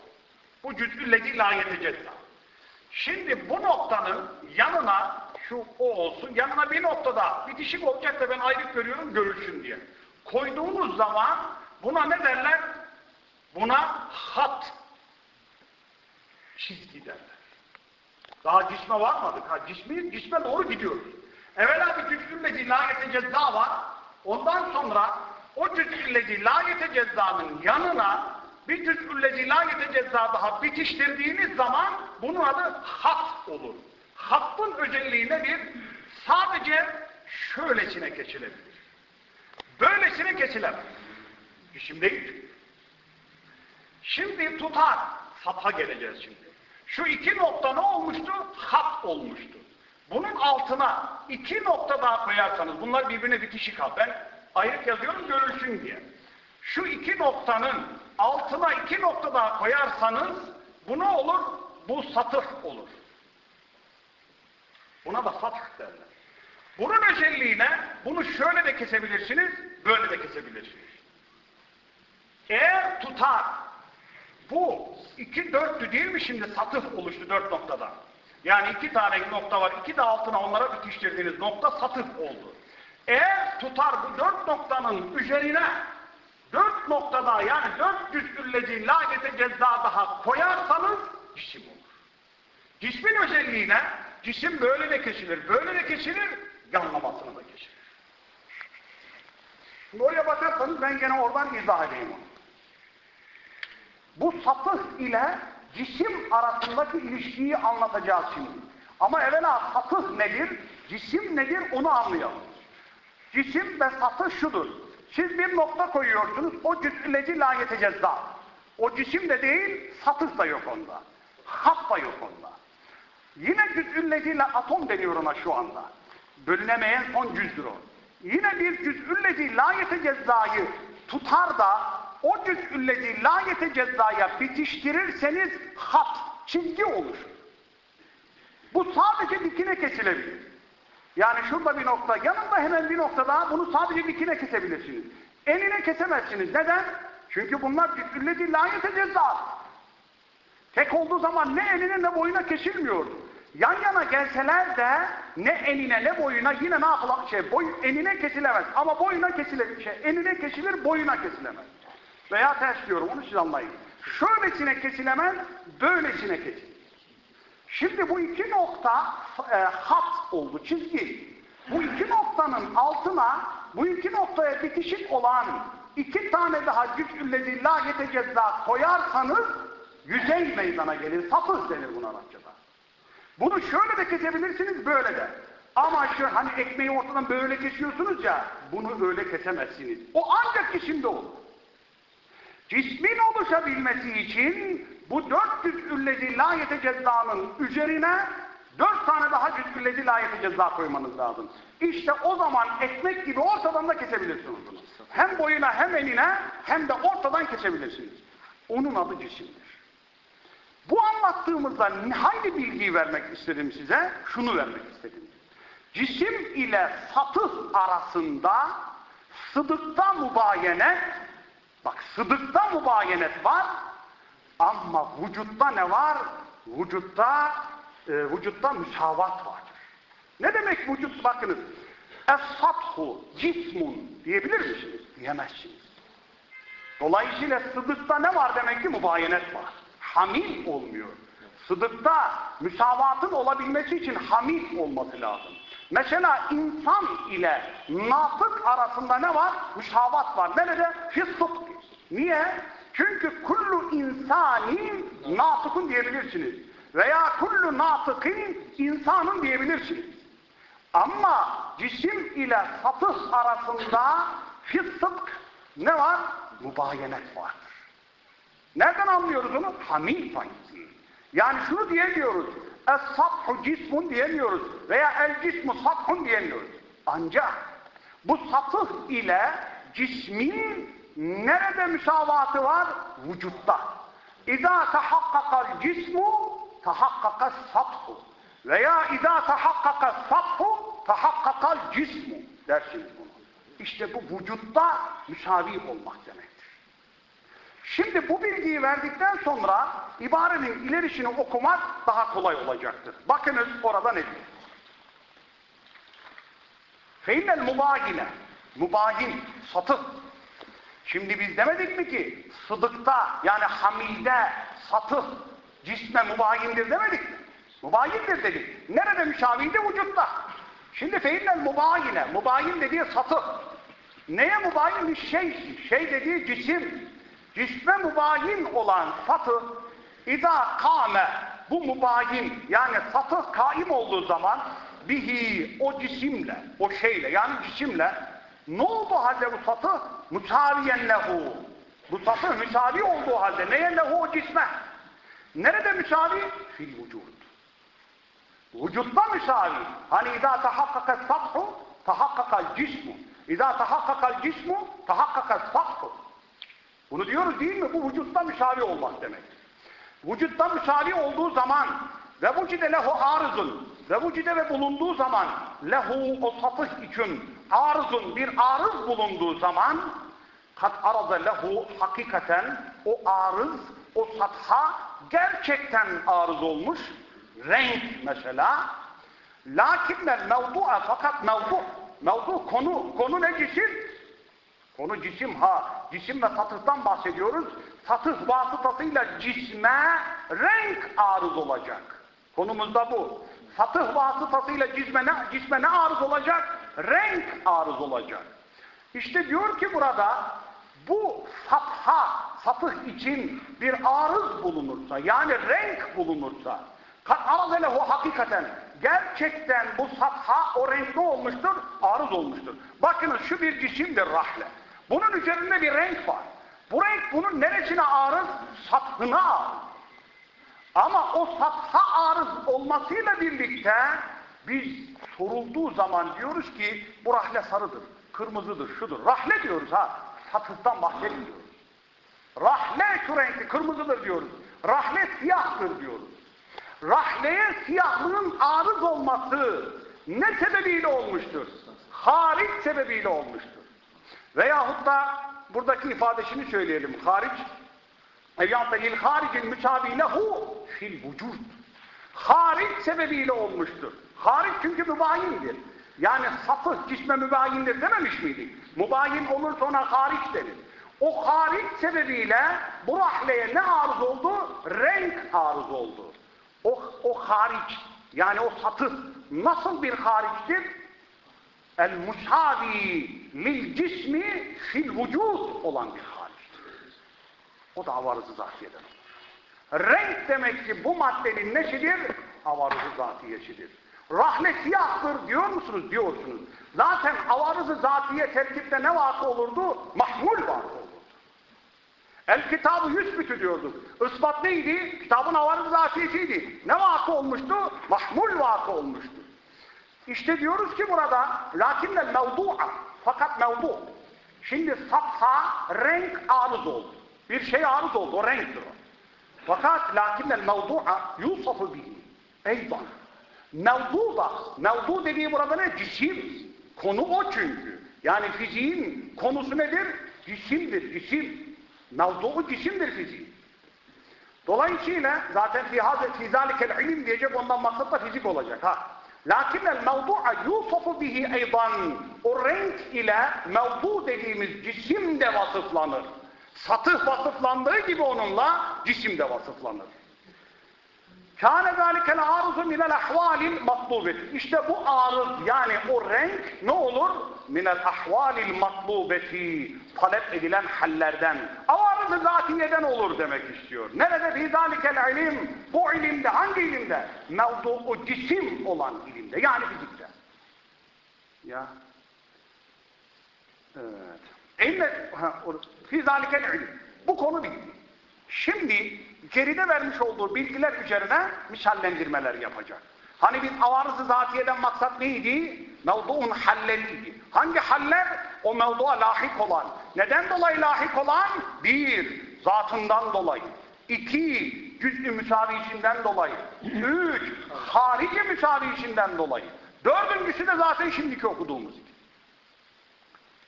Bu cüz'ül lezi la yetecezza. Şimdi bu noktanın yanına şu o olsun. Yanına bir noktada bitişik olacak da ben ayrı görüyorum görülsün diye. Koyduğunuz zaman buna ne derler? Buna hat. Çizgi derler. Daha cisme varmadık. Ha, cismi, cisme doğru gidiyoruz. Evvela bir cüz'üllezi la yetecezza var. Ondan sonra o cüz'üllezi la yetecezza'nın yanına bir cüz'üllezi la yetecezza daha bitiştirdiğiniz zaman bunun adı hat olur. Hattın özelliği nedir? Sadece şöylesine geçilebilir. Böylesine geçilemez. Cisim değil. Şimdi tutar. Satha geleceğiz şimdi. Şu iki nokta ne olmuştu? Hat olmuştu. Bunun altına iki nokta daha koyarsanız, bunlar birbirine bitişik al. Ben ayrık yazıyorum görülsün diye. Şu iki noktanın altına iki nokta daha koyarsanız bu ne olur? Bu satıh olur. Buna da satıh derler. Bunun özelliğine bunu şöyle de kesebilirsiniz, böyle de kesebilirsiniz. Eğer tutar, bu iki dörtlü değil mi şimdi satıh oluştu dört noktada. Yani iki tane nokta var, iki de altına onlara bitiştirdiğiniz nokta satıh oldu. Eğer tutar bu dört noktanın üzerine dört noktada yani dört cüz'üllezi lagete ceza daha koyarsanız cisim olur. Cismin özelliğine cisim böyle de kesilir, böyle de kesilir, yanlamasını da kesilir. Şimdi oraya bakarsanız ben gene oradan izah edeyim onu. Bu sapık ile cisim arasındaki ilişkiyi anlatacağız şimdi. Ama evvela sapık nedir, cisim nedir onu anlayalım. Cisim ve sapık şudur. Siz bir nokta koyuyorsunuz, o cüz'üleci layete cezza. O cisim de değil, sapık da yok onda. Hat da yok onda. Yine cüz'ülleciyle atom deniyor ona şu anda. Bölünemeyen son cüzdür o. Yine bir cüz'ülleci layete cezzayı tutar da o cüz'üllezi layete cezaya bitiştirirseniz hat, çizgi olur. Bu sadece dikine kesilebilir. Yani şurada bir nokta, yanında hemen bir nokta daha bunu sadece dikine kesebilirsiniz. Eline kesemezsiniz. Neden? Çünkü bunlar cüz'üllezi layete ceza. Tek olduğu zaman ne eline ne boyuna kesilmiyor. Yan yana gelseler de ne enine ne boyuna yine ne yapılan şey boy enine kesilemez ama boyuna kesilir şey enine kesilir boyuna kesilemez. Veya ters diyorum onu siz anlayın. Şöylesine kesilemez böylesine kesilir. Şimdi bu iki nokta e, hat oldu çizgi. Bu iki noktanın altına bu iki noktaya bitişik olan iki tane daha cüz'üllezi la yetecezza koyarsanız yüzey meydana gelir. Sapız denir buna Arapçada. Bunu şöyle de kesebilirsiniz, böyle de. Ama şu hani ekmeği ortadan böyle kesiyorsunuz ya, bunu öyle kesemezsiniz. O ancak cisimde olur. Cismin oluşabilmesi için bu 400 üllezi layete cezzanın üzerine dört tane daha cüz'üllezi layete cezza koymanız lazım. İşte o zaman ekmek gibi ortadan da kesebilirsiniz bunu. Hem boyuna hem enine hem de ortadan kesebilirsiniz. Onun adı cisimdir. Bu anlattığımızda hangi bilgiyi vermek istedim size? Şunu vermek istedim. Cisim ile satıh arasında sıdıkta mübayenet, bak sıdıkta mübayenet var ama vücutta ne var? Vücutta, e, vücutta müsavat vardır. Ne demek vücut? Bakınız. Es-sathu cismun diyebilir misiniz? Diyemezsiniz. Dolayısıyla sıdıkta ne var demek ki? Mübayenet var hamil olmuyor. Sıdıkta müsavatın olabilmesi için hamil olması lazım. Mesela insan ile natık arasında ne var? Müsavat var. Nerede? Fissıdk. Niye? Çünkü kullu insanin natıkın diyebilirsiniz. Veya kullu natıkın insanın diyebilirsiniz. Ama cisim ile satıh arasında fissıdk ne var? Mübayenet var. Nereden anlıyoruz onu? Hamil faizi. Yani şunu diyemiyoruz. Es-sathu cismun diyemiyoruz. Veya el-cismu sathun diyemiyoruz. Ancak bu satıh ile cismin nerede müsavatı var? Vücutta. İza tahakkakal cismu tahakkakal sathu. Veya iza tahakkakal sathu tahakkakal cismu dersiniz bunu. İşte bu vücutta müsavi olmak demek. Şimdi bu bilgiyi verdikten sonra ibarenin ilerisini okumak daha kolay olacaktır. Bakınız orada ne diyor? Feynel mubagine mubahin, satı. Şimdi biz demedik mi ki sıdıkta yani hamilde satı cisme mubahindir demedik mi? Mubahindir dedik. Nerede müşaviydi? Vücutta. Şimdi feynel mubagine mubahin dediği satı. Neye mubahin? Bir şey. Şey dediği cisim cisme mubayin olan satı İza kâme bu mubayin yani satı kaim olduğu zaman bihi o cisimle, o şeyle yani cisimle ne oldu halde bu satı? Müsaviyen lehu. Bu satı müsavi olduğu halde neye lehu o cisme? Nerede müsavi? Fil vücud. Vücutta müsavi. Hani izâ tahakkaka sathu, tahakkakal cismu. İzâ tahakkakal cismu, tahakkakal sathu. Bunu diyoruz değil mi? Bu vücutta müsavi olmak demek. Vücutta müsavi olduğu zaman ve vücide lehu arızın ve vücide ve bulunduğu zaman lehu o satış için arızın bir arız bulunduğu zaman kat araza lehu hakikaten o arız o satha gerçekten arız olmuş. Renk mesela. Lakinnel mevdu'a fakat mevdu mevdu konu konu ne cisim? Konu cisim ha. Cisim ve satıhtan bahsediyoruz. Satıh vasıtasıyla cisme renk arız olacak konumuzda bu satıh vasıtasıyla cisme ne, cisme ne arız olacak renk arız olacak işte diyor ki burada bu satha satıh için bir arız bulunursa yani renk bulunursa kat hakikaten gerçekten bu satha o renk ne olmuştur? Arız olmuştur. Bakınız şu bir cisimdir rahle. Bunun üzerinde bir renk var. Bu renk bunun neresine arız? Sathına arız. Ama o satha arız olmasıyla birlikte biz sorulduğu zaman diyoruz ki bu rahle sarıdır, kırmızıdır, şudur. Rahle diyoruz ha. Satıhtan bahsetmiyoruz. Rahle şu renkli, kırmızıdır diyoruz. Rahle siyahtır diyoruz. Rahleye siyahlığın arız olması ne sebebiyle olmuştur? Hariç sebebiyle olmuştur. Veyahut da buradaki ifadesini söyleyelim. Hariç Eviyat lil haricin müsavi lehu fil. Hariç sebebiyle olmuştur. Hariç çünkü mübayindir. Yani sapık cisme mübayindir dememiş miydik? Mübayin olursa ona hariç denir. O hariç sebebiyle bu rahleye ne arız oldu? Renk arız oldu. O, o hariç yani o satır nasıl bir hariçtir? El musavi lil cismi fil vücud olan bir. O da avarızı zatiyeden olur. Renk demek ki bu maddenin neşidir? Avarızı zatiyesidir. Rahle siyahtır diyor musunuz? Diyorsunuz. Zaten avarızı zatiye terkipte ne vakı olurdu? Mahmul vakı olurdu. El kitabı yüzbütü diyorduk. Ispat neydi? Kitabın avarızı zatiyesiydi. Ne vakı olmuştu? Mahmul vakı olmuştu. İşte diyoruz ki burada lakinnel mevdu'a fakat mevdu. Şimdi safha renk arız oldu. Bir şey arız oldu. O renktir o. Fakat lakinnel mevdu'a yusafu bihi. Eydan. Mevdu da. Mevdu dediği burada ne? Cisim. Konu o çünkü. Yani fiziğin konusu nedir? Cisimdir. Cisim. Mevdu cisimdir fiziğin. Dolayısıyla zaten fi hazet fi ilim diyecek ondan maksat da fizik olacak ha. Lakin el mevdu'a yusafu bihi eydan. O renk ile mevdu dediğimiz cisim de vasıflanır. Satıh vasıflandığı gibi onunla cisim de vasıflanır. Kâne zâlikel arızu minel ahvalil matlubeti. İşte bu arız yani o renk ne olur? Minel ahvalil matlubeti. Talep edilen hallerden. Avarızı zatiyeden olur demek istiyor. Nerede fî zâlikel ilim? Bu ilimde. Hangi ilimde? Mevdu'u cisim olan ilimde. Yani fizikte. Ya. Evet. Zâlikel ilim. Bu konu bitti. Şimdi geride vermiş olduğu bilgiler üzerine misallendirmeler yapacak. Hani biz avarızı zatiyeden maksat neydi? Mevdu'un halleriydi. Hangi haller? O mevdu'a lahik olan. Neden dolayı lahik olan? Bir, zatından dolayı. İki, cüz-ü müsavisinden dolayı. Üç, harici müsavisinden dolayı. Dördüncüsü de zaten şimdiki okuduğumuz.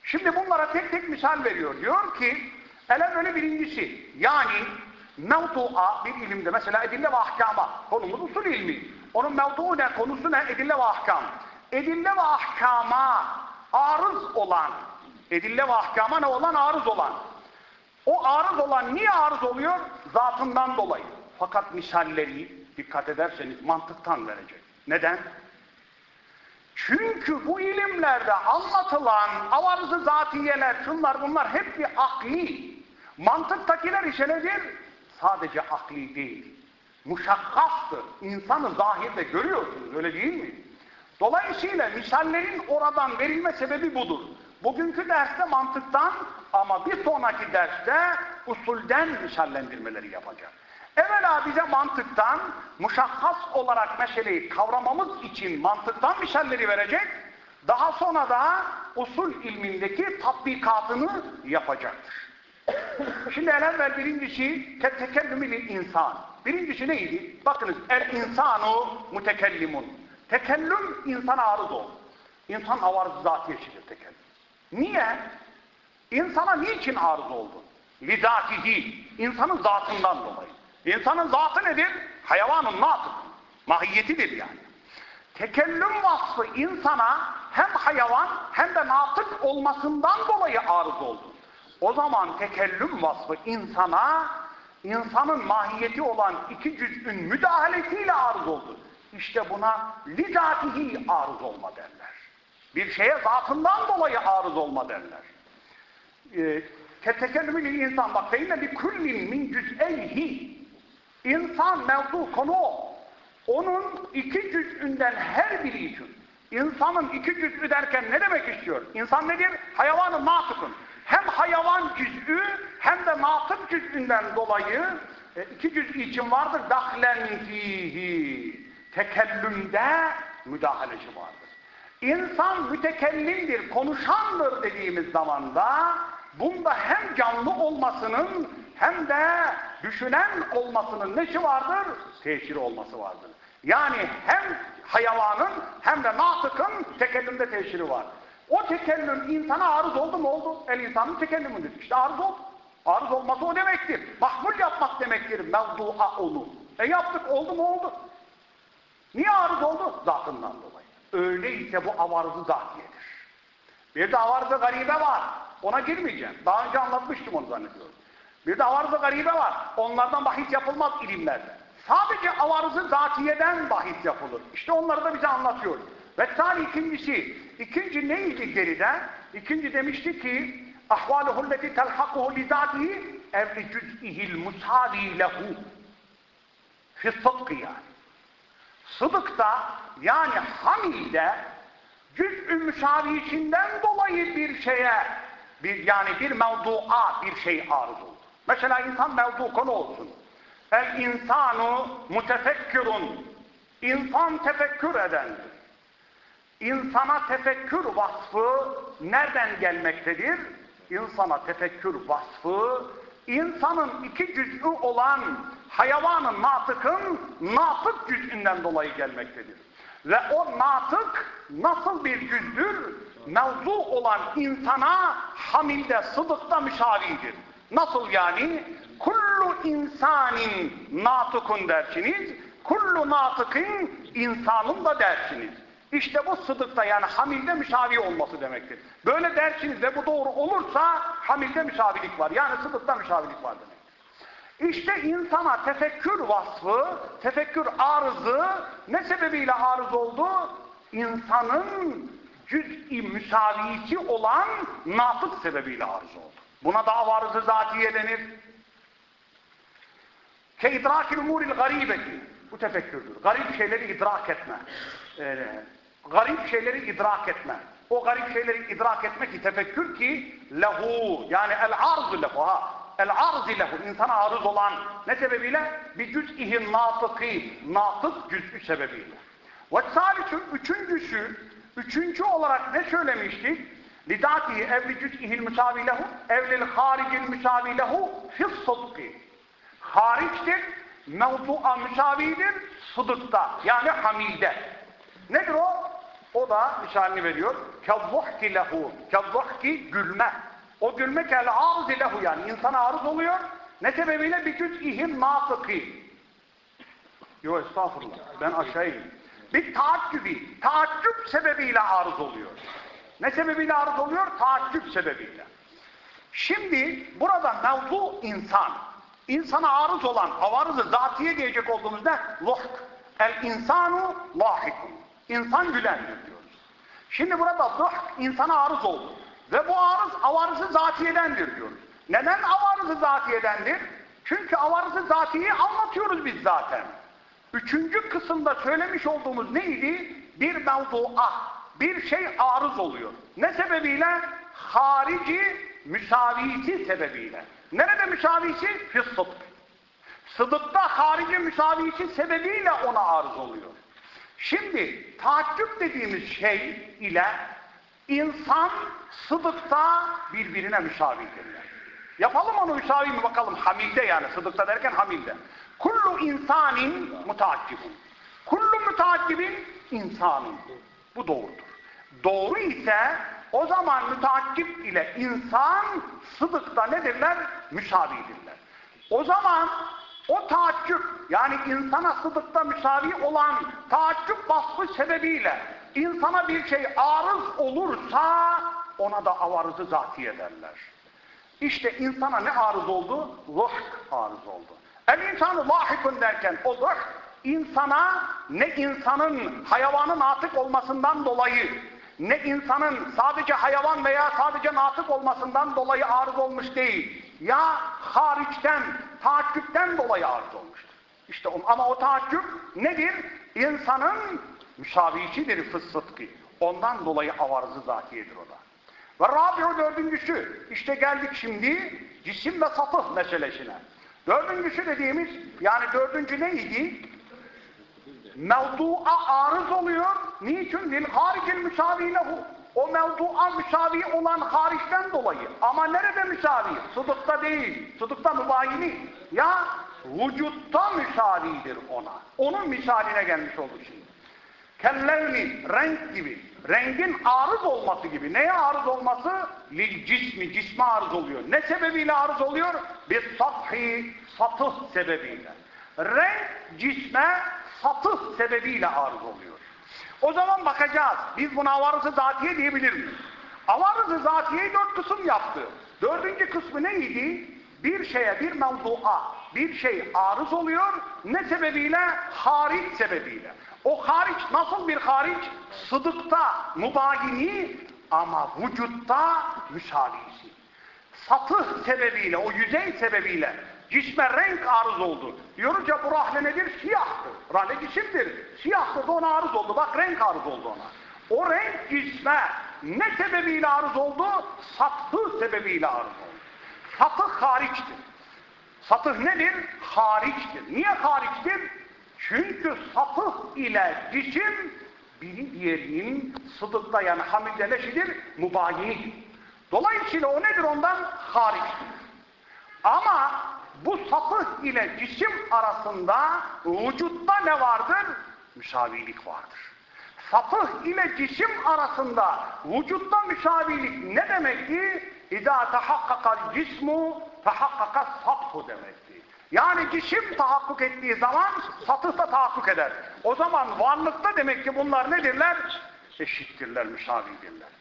Şimdi bunlara tek tek misal veriyor. Diyor ki, ele böyle birincisi, yani mevdu'a bir ilimde mesela edille ve ahkama konumuz usul ilmi. Onun mevdu'u ne? Konusu ne? Edille ve ahkam. Edille ve ahkama arız olan edille ve ahkama ne olan? Arız olan. O arız olan niye arız oluyor? Zatından dolayı. Fakat misalleri dikkat ederseniz mantıktan verecek. Neden? Çünkü bu ilimlerde anlatılan avarızı zatiyeler, şunlar bunlar hep bir akli. Mantıktakiler ise nedir? Sadece akli değil. Muşakkaftır. İnsanı zahirde görüyorsunuz öyle değil mi? Dolayısıyla misallerin oradan verilme sebebi budur. Bugünkü derste mantıktan ama bir sonraki derste usulden misallendirmeleri yapacak. Evvela bize mantıktan, muşakkas olarak meseleyi kavramamız için mantıktan misalleri verecek. Daha sonra da usul ilmindeki tatbikatını yapacaktır. Şimdi el evvel birincisi tekellümü insan. Birincisi neydi? Bakınız el insanu mutekellimun. Tekellüm insana arız oldu. İnsan avarız zatiyesidir tekellüm. Niye? İnsana niçin arız oldu? Lidatihi. İnsanın zatından dolayı. İnsanın zatı nedir? Hayvanın natık. Mahiyetidir yani. Tekellüm vasfı insana hem hayvan hem de natık olmasından dolayı arız oldu. O zaman tekellüm vasfı insana insanın mahiyeti olan iki cüz'ün müdahalesiyle arız oldu. İşte buna lidatihi arız olma derler. Bir şeye zatından dolayı arız olma derler. Ee, tekellümü insan bak feyne bi kullin min cüz'eyhi İnsan mevzu konu o. Onun iki cüz'ünden her biri için. İnsanın iki cüz'ü derken ne demek istiyor? İnsan nedir? Hayvanın natıkın. Hem hayvan cüz'ü hem de natık cüz'ünden dolayı e, iki cüz'ü için vardır. Dahlen fihi. Tekellümde müdahaleci vardır. İnsan mütekellimdir, konuşandır dediğimiz zamanda bunda hem canlı olmasının hem de düşünen olmasının neşi vardır? Tesiri olması vardır. Yani hem hayvanın hem de natıkın tekellümde tesiri var. O tekellüm insana arız oldu mu oldu? El insanın tekellümüdür. İşte arız oldu. Arız olması o demektir. Mahmul yapmak demektir. Mevdu'a onu. E yaptık oldu mu oldu. Niye arız oldu? Zatından dolayı. Öyleyse bu avarızı zatiyedir. Bir de avarızı garibe var. Ona girmeyeceğim. Daha önce anlatmıştım onu zannediyorum. Bir de avarızı garibe var. Onlardan bahis yapılmaz ilimlerde. Sadece avarızı zatiyeden bahis yapılır. İşte onları da bize anlatıyor. Ve tali ikincisi, ikinci neydi geride? İkinci demişti ki ahvaluhu leti telhakuhu li zatihi evli cüz'ihil musavi lehu fi sıdkı yani. Sıdıkta yani hamilde cüz'ü müsavisinden dolayı bir şeye bir yani bir mevdu'a bir şey arız oldu. Mesela insan mevdu konu olsun. El insanu mutefekkürun. İnsan tefekkür edendir. İnsana tefekkür vasfı nereden gelmektedir? İnsana tefekkür vasfı insanın iki cüz'ü olan hayvanın natıkın natık cüz'ünden dolayı gelmektedir. Ve o natık nasıl bir cüzdür? Mevzu olan insana hamilde, sıdıkta müşavidir. Nasıl yani? Kullu insanin natıkun dersiniz, kullu natıkın insanın da dersiniz. İşte bu sıdıkta yani hamilde müşavi olması demektir. Böyle dersiniz ve bu doğru olursa hamilde müşavilik var. Yani sıdıkta müşavilik var demektir. İşte insana tefekkür vasfı, tefekkür arızı ne sebebiyle arız oldu? İnsanın cüz'i müsavisi olan natık sebebiyle arız oldu. Buna da avarızı zatiye denir. Ke idrakil umuril garibeti. Bu tefekkürdür. Garip şeyleri idrak etme. Ee, garip şeyleri idrak etme. O garip şeyleri idrak etmek ki tefekkür ki lehu yani el arz lehu ha. El arz lehu insana arız olan ne sebebiyle? Bir cüz'ihin natıkı natık cüz'ü sebebiyle. Ve salisun üçüncüsü üçüncü olarak ne söylemiştik? Lidatihi evli cüz'ihil müsavi lehu evlil haricil müsavi lehu fis sıdkı. Hariçtir, mevdu'a müsavidir, sıdıkta yani hamilde. Nedir o? O da misalini veriyor. Kevvuhki lehu. Kevvuhki gülme. O gülme kel arz lehu yani insana arız oluyor. Ne sebebiyle bir cüz'ihim natıkı. Yok estağfurullah. Ben aşağı ineyim. Bir taaccübi, taaccüp sebebiyle arız oluyor. Ne sebebiyle arız oluyor? Taaccüp sebebiyle. Şimdi burada mevzu insan. İnsana arız olan, avarızı zatiye diyecek olduğumuzda luhk. El insanu lahikun. İnsan gülendir diyoruz. Şimdi burada luhk insana arız oldu. Ve bu arız avarızı zatiyedendir diyoruz. Neden avarızı zatiyedendir? Çünkü avarızı zatiyeyi anlatıyoruz biz zaten. Üçüncü kısımda söylemiş olduğumuz neydi? Bir mevdu'a, bir şey arız oluyor. Ne sebebiyle? Harici müsavisi sebebiyle. Nerede müsavisi? Fıssıdk. Sıdıkta harici müsavisi sebebiyle ona arız oluyor. Şimdi taaccüp dediğimiz şey ile insan sıdıkta birbirine müşavirdirler. Yapalım onu müsavi mi bakalım hamilde yani sıdıkta derken hamilde. Kullu insanin mutaaccibun. Kullu mutaaccibin insanın. Bu doğrudur. Doğru ise o zaman müteakkip ile insan sıdıkta nedirler? Müşavidirler. O zaman o taaccüp yani insana sıdıkta müsavi olan taaccüp vasfı sebebiyle insana bir şey arız olursa ona da avarızı zatiye derler. İşte insana ne arız oldu? Ruh arız oldu. El insanı lahikun derken o ruh insana ne insanın hayvanın atık olmasından dolayı ne insanın sadece hayvan veya sadece natık olmasından dolayı arız olmuş değil. Ya hariçten, taaccüpten dolayı arız olmuştur. İşte o, ama o taaccüp nedir? İnsanın müşavisidir fıssıtkı. Ondan dolayı avarızı zatiyedir o da. Ve Rabi'u dördüncüsü. İşte geldik şimdi cisim ve satıh meselesine. Dördüncüsü dediğimiz, yani dördüncü neydi? Mevdu'a arız oluyor. Niçin? Lil haricil müsavi lehu. O mevdu'a müsavi olan hariçten dolayı. Ama nerede müsavi? Sıdıkta değil. Sıdıkta mübayini. Ya vücutta müsavidir ona. Onun misaline gelmiş oldu şimdi. Kellevni, renk gibi. Rengin arız olması gibi. Neye arız olması? Lil cismi, cisme arız oluyor. Ne sebebiyle arız oluyor? Bir sathi, satıh sebebiyle. Renk cisme satıh sebebiyle arız oluyor. O zaman bakacağız. Biz buna avarızı zatiye diyebilir miyiz? Avarızı zatiye dört kısım yaptı. Dördüncü kısmı neydi? Bir şeye, bir mevdu'a, bir şey arız oluyor. Ne sebebiyle? Hariç sebebiyle. O hariç nasıl bir hariç? Sıdıkta mübayini ama vücutta müşavisi. Satıh sebebiyle, o yüzey sebebiyle cisme renk arız oldu. Diyoruz ya bu rahle nedir? Siyahtır. Rahle cisimdir. Siyahtır da ona arız oldu. Bak renk arız oldu ona. O renk cisme ne sebebiyle arız oldu? Satıh sebebiyle arız oldu. Satıh hariçtir. Satıh nedir? Hariçtir. Niye hariçtir? Çünkü satıh ile cisim biri diğerinin sıdıkta yani hamilde neşidir? Mübayinidir. Dolayısıyla o nedir ondan? Hariçtir. Ama bu satıh ile cisim arasında vücutta ne vardır? Müsavilik vardır. Satıh ile cisim arasında vücutta müsavilik ne demekti? İzâ tehakkakal cismu tehakkaka sathu demekti. Yani cisim tahakkuk ettiği zaman satıh da tahakkuk eder. O zaman varlıkta demek ki bunlar nedirler? Eşittirler, müsavidirler.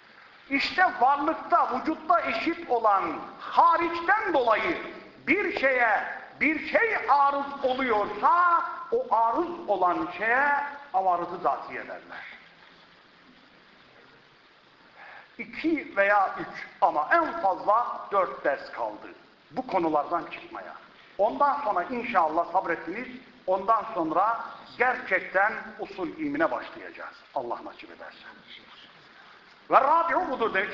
İşte varlıkta, vücutta eşit olan hariçten dolayı bir şeye bir şey arız oluyorsa o arız olan şeye avarızı zatiye derler. İki veya üç ama en fazla dört ders kaldı. Bu konulardan çıkmaya. Ondan sonra inşallah sabrettiniz. Ondan sonra gerçekten usul ilmine başlayacağız. Allah nasip ederse. Ve rabi'u budur der.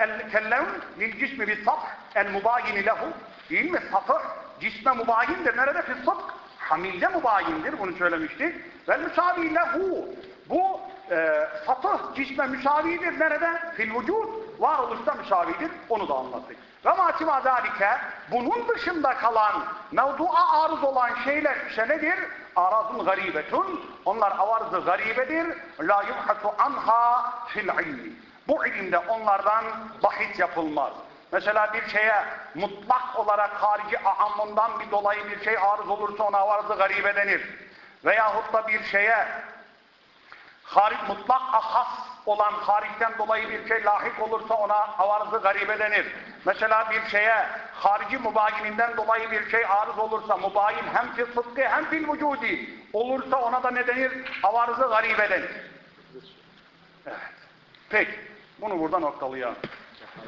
El kellem lil cismi bis sath el mubayini lehu. Değil mi? Satır cisme mubayindir. Nerede? Fis sıdk. Hamilde mubayindir. Bunu söylemiştik. Ve müsavi lehu. Bu e, satıh cisme müsavidir. Nerede? Fil vücud. Varoluşta müsavidir. Onu da anlattık. Ve maçıma zalike bunun dışında kalan mevdu'a arız olan şeyler ise nedir? Arazun garibetun. Onlar avarzı garibedir. La yubhatu anha fil ilmi. Bu ilimde onlardan bahis yapılmaz. Mesela bir şeye mutlak olarak harici ahamından bir dolayı bir şey arız olursa ona avarzı garibe denir. Veyahut da bir şeye haric mutlak ahas olan haricden dolayı bir şey lahik olursa ona avarzı garibe denir. Mesela bir şeye harici mübayininden dolayı bir şey arız olursa mübayin hem fil sıdkı hem fil vücudi olursa ona da ne denir? Avarzı garibe denir. Evet. Peki. Bunu burada noktalayalım.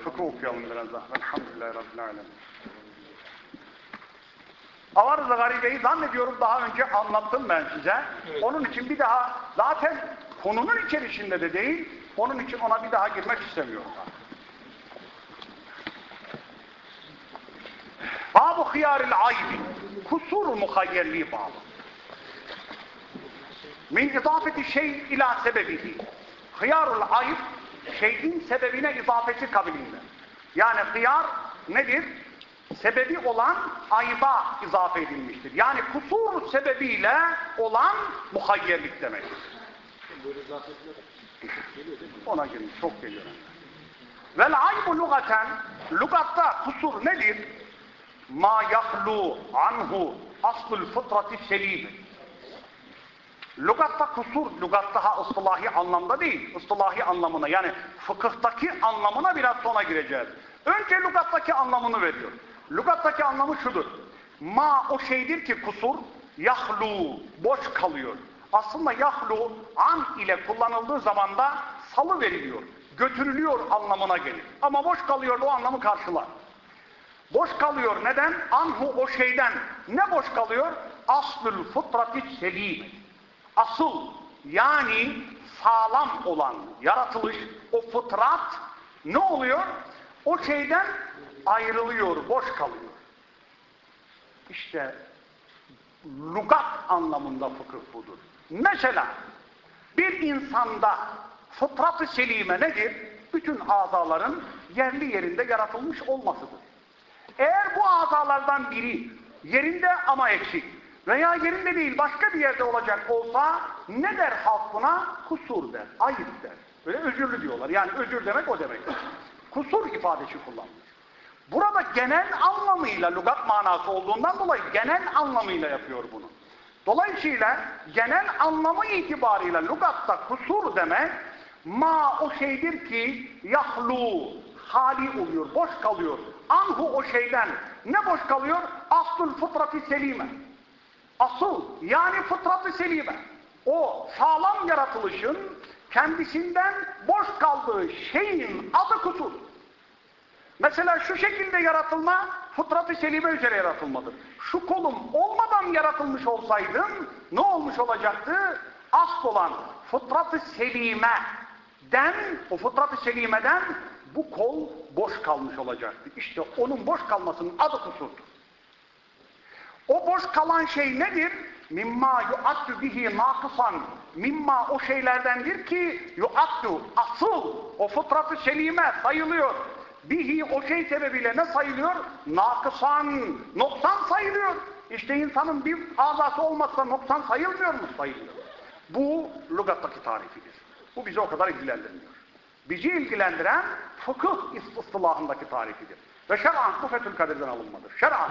Fıkıh okuyalım biraz daha. Elhamdülillahi Rabbil Alemin. Avarız-ı garibeyi zannediyorum daha önce anlattım ben size. Evet. Onun için bir daha zaten konunun içerisinde de değil, onun için ona bir daha girmek istemiyorum. Babu hıyaril aybi. Kusur muhayyerliği bağlı. Min idafeti şey ila sebebihi. Hıyarul ayıp şeyin sebebine izafeti kabiliğinde. Yani hıyar nedir? Sebebi olan ayıba izafe edilmiştir. Yani kusur sebebiyle olan muhayyerlik demektir. Ona gelin, çok geliyor. Vel aybu lugaten, lugatta kusur nedir? Ma yahlu anhu aslul fıtrati selim. Lugatta kusur, lugat daha ıslahi anlamda değil, ıslahi anlamına yani fıkıhtaki anlamına biraz sonra gireceğiz. Önce lugattaki anlamını veriyor. Lugattaki anlamı şudur. Ma o şeydir ki kusur, yahlu, boş kalıyor. Aslında yahlu an ile kullanıldığı zaman da salı veriliyor, götürülüyor anlamına gelir. Ama boş kalıyor o anlamı karşılar. Boş kalıyor neden? Anhu o şeyden. Ne boş kalıyor? Aslül fıtrati selim. Asıl yani sağlam olan yaratılış, o fıtrat ne oluyor? O şeyden ayrılıyor, boş kalıyor. İşte lugat anlamında fıkıh budur. Mesela bir insanda fıtrat-ı selime nedir? Bütün azaların yerli yerinde yaratılmış olmasıdır. Eğer bu azalardan biri yerinde ama eksik veya yerinde değil başka bir yerde olacak olsa ne der halk buna? Kusur der, ayıp der. Böyle özürlü diyorlar. Yani özür demek o demek. Kusur ifadesi kullanılır. Burada genel anlamıyla lügat manası olduğundan dolayı genel anlamıyla yapıyor bunu. Dolayısıyla genel anlamı itibarıyla lügatta kusur demek ma o şeydir ki yahlu hali oluyor, boş kalıyor. Anhu o şeyden ne boş kalıyor? Aslul fıtratı selime. Asıl yani fıtratı selime. O sağlam yaratılışın kendisinden boş kaldığı şeyin adı kusur. Mesela şu şekilde yaratılma fıtrat-ı selime üzere yaratılmadır. Şu kolum olmadan yaratılmış olsaydım ne olmuş olacaktı? Asıl olan fıtrat-ı selimeden, o fıtrat-ı selimeden bu kol boş kalmış olacaktı. İşte onun boş kalmasının adı kusurdur. O boş kalan şey nedir? Mimma yu'addu bihi nakısan. Mimma o şeylerdendir ki yu'addu asıl o fıtratı selime sayılıyor. Bihi o şey sebebiyle ne sayılıyor? Nakısan, noksan sayılıyor. İşte insanın bir azası olmazsa noksan sayılmıyor mu? Sayılıyor. Bu lügattaki tarifidir. Bu bizi o kadar ilgilendirmiyor. Bizi ilgilendiren fıkıh ıstılahındaki tarifidir. Ve şer'an bu Fethül Kadir'den alınmadır. Şer'an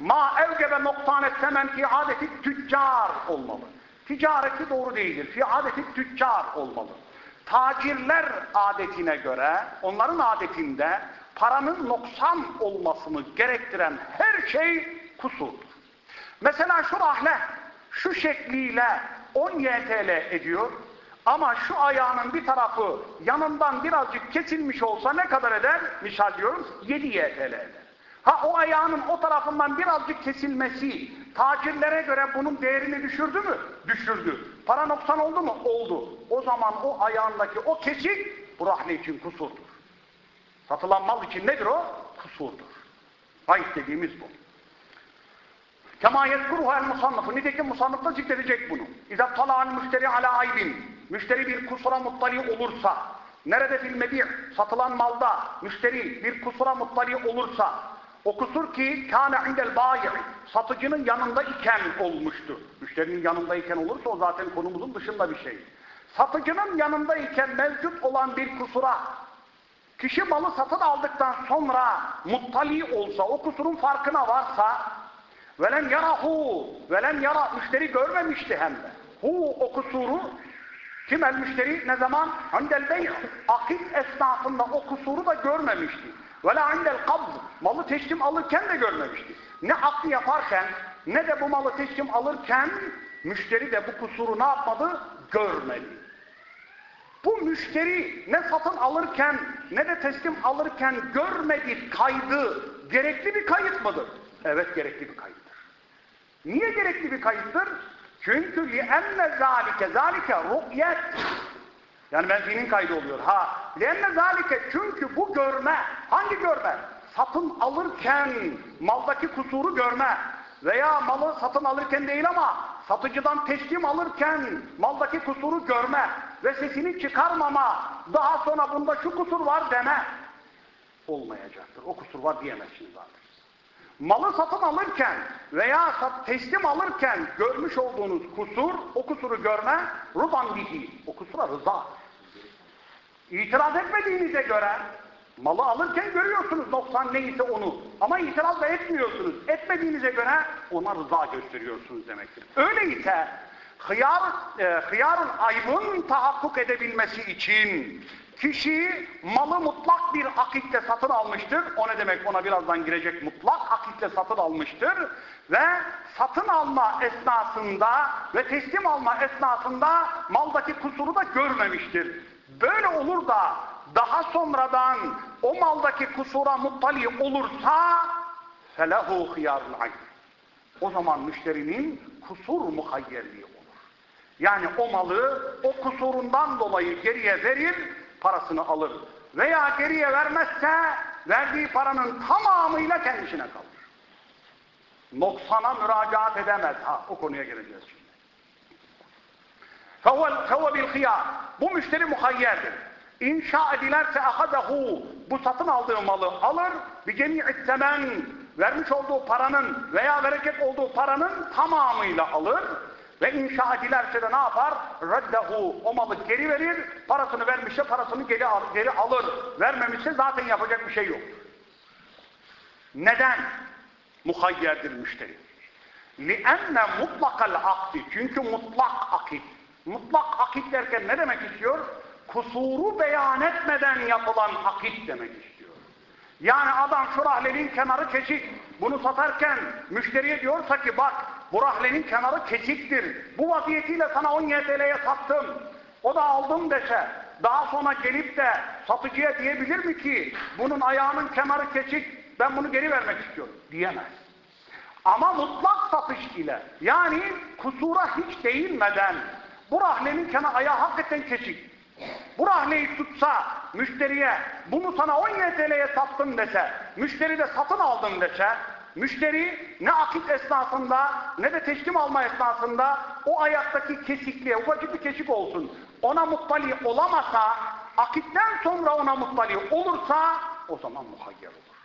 ma evgebe noktanet semen fi adeti tüccar olmalı. Ticareti doğru değildir. Fi adeti tüccar olmalı. Tacirler adetine göre, onların adetinde paranın noksan olmasını gerektiren her şey kusurdur. Mesela şu rahle şu şekliyle 10 YTL ediyor ama şu ayağının bir tarafı yanından birazcık kesilmiş olsa ne kadar eder? Misal diyoruz 7 YTL eder. Ha o ayağının o tarafından birazcık kesilmesi tacirlere göre bunun değerini düşürdü mü? Düşürdü. Para noksan oldu mu? Oldu. O zaman o ayağındaki o kesik bu rahle için kusurdur. Satılan mal için nedir o? Kusurdur. Ayıp dediğimiz bu. Kema yezkuruha el musannıfı. Nitekim musannıf da zikredecek bunu. İzâ tala'al müşteri ala aybin. Müşteri bir kusura muttali olursa, nerede mebi' satılan malda müşteri bir kusura muttali olursa, o kusur ki kâne indel bâyi' satıcının yanında iken olmuştu. Müşterinin yanında iken olursa o zaten konumuzun dışında bir şey. Satıcının yanında iken mevcut olan bir kusura kişi malı satın aldıktan sonra muttali olsa, o kusurun farkına varsa velen yarahu velen yara müşteri görmemişti hem de. Hu o kusuru kim el müşteri ne zaman? Andel bey akit esnasında o kusuru da görmemişti. Ve la indel kabz malı teslim alırken de görmemişti. Ne aklı yaparken ne de bu malı teslim alırken müşteri de bu kusuru ne yapmadı? Görmedi. Bu müşteri ne satın alırken ne de teslim alırken görmedi kaydı gerekli bir kayıt mıdır? Evet gerekli bir kayıttır. Niye gerekli bir kayıttır? Çünkü li li'enne zalike, zalike ru'yet. Yani menzinin kaydı oluyor. Ha, li'enne zalike çünkü bu görme, hangi görme? Satın alırken maldaki kusuru görme veya malı satın alırken değil ama satıcıdan teslim alırken maldaki kusuru görme ve sesini çıkarmama, daha sonra bunda şu kusur var deme olmayacaktır. O kusur var diyemezsiniz artık. Malı satın alırken veya teslim alırken görmüş olduğunuz kusur, o kusuru görme, ruban bihi, o kusura rıza. İtiraz etmediğinize göre malı alırken görüyorsunuz 90 neyse onu ama itiraz da etmiyorsunuz. Etmediğinize göre ona rıza gösteriyorsunuz demektir. Öyleyse hıyar, e, hıyarın aybın tahakkuk edebilmesi için kişi malı mutlak bir akitte satın almıştır. O ne demek ona birazdan girecek mutlak akitte satın almıştır. Ve satın alma esnasında ve teslim alma esnasında maldaki kusuru da görmemiştir. Böyle olur da daha sonradan o maldaki kusura muttali olursa felehu hıyarul ayb. O zaman müşterinin kusur muhayyerliği. Yani o malı o kusurundan dolayı geriye verir, parasını alır. Veya geriye vermezse verdiği paranın tamamıyla kendisine kalır. Noksana müracaat edemez. Ha, o konuya geleceğiz şimdi. فَهُوَ بِالْخِيَارِ Bu müşteri muhayyerdir. İnşa edilerse ahadahu bu satın aldığı malı alır bir cemi'i temen vermiş olduğu paranın veya verecek olduğu paranın tamamıyla alır ve inşa edilerse de ne yapar? Reddehu o malı geri verir parasını vermişse parasını geri, al, geri alır vermemişse zaten yapacak bir şey yok. Neden? Muhayyerdir müşteri. لِأَنَّ mutlakal akdi çünkü mutlak akit mutlak akit derken ne demek istiyor? kusuru beyan etmeden yapılan akit demek istiyor. Yani adam şu rahlenin kenarı kesik. Bunu satarken müşteriye diyorsa ki bak bu rahlenin kenarı kesiktir. Bu vaziyetiyle sana 10 YTL'ye sattım. O da aldım dese daha sonra gelip de satıcıya diyebilir mi ki bunun ayağının kenarı kesik ben bunu geri vermek istiyorum diyemez. Ama mutlak satış ile yani kusura hiç değinmeden bu rahlenin kenarı ayağı hakikaten kesik bu rahleyi tutsa müşteriye bunu sana 10 TL'ye sattım dese, müşteri de satın aldım dese, müşteri ne akit esnasında ne de teslim alma esnasında o ayaktaki kesikliğe, ufacık bir kesik olsun, ona muttali olamasa, akitten sonra ona muttali olursa o zaman muhayyer olur.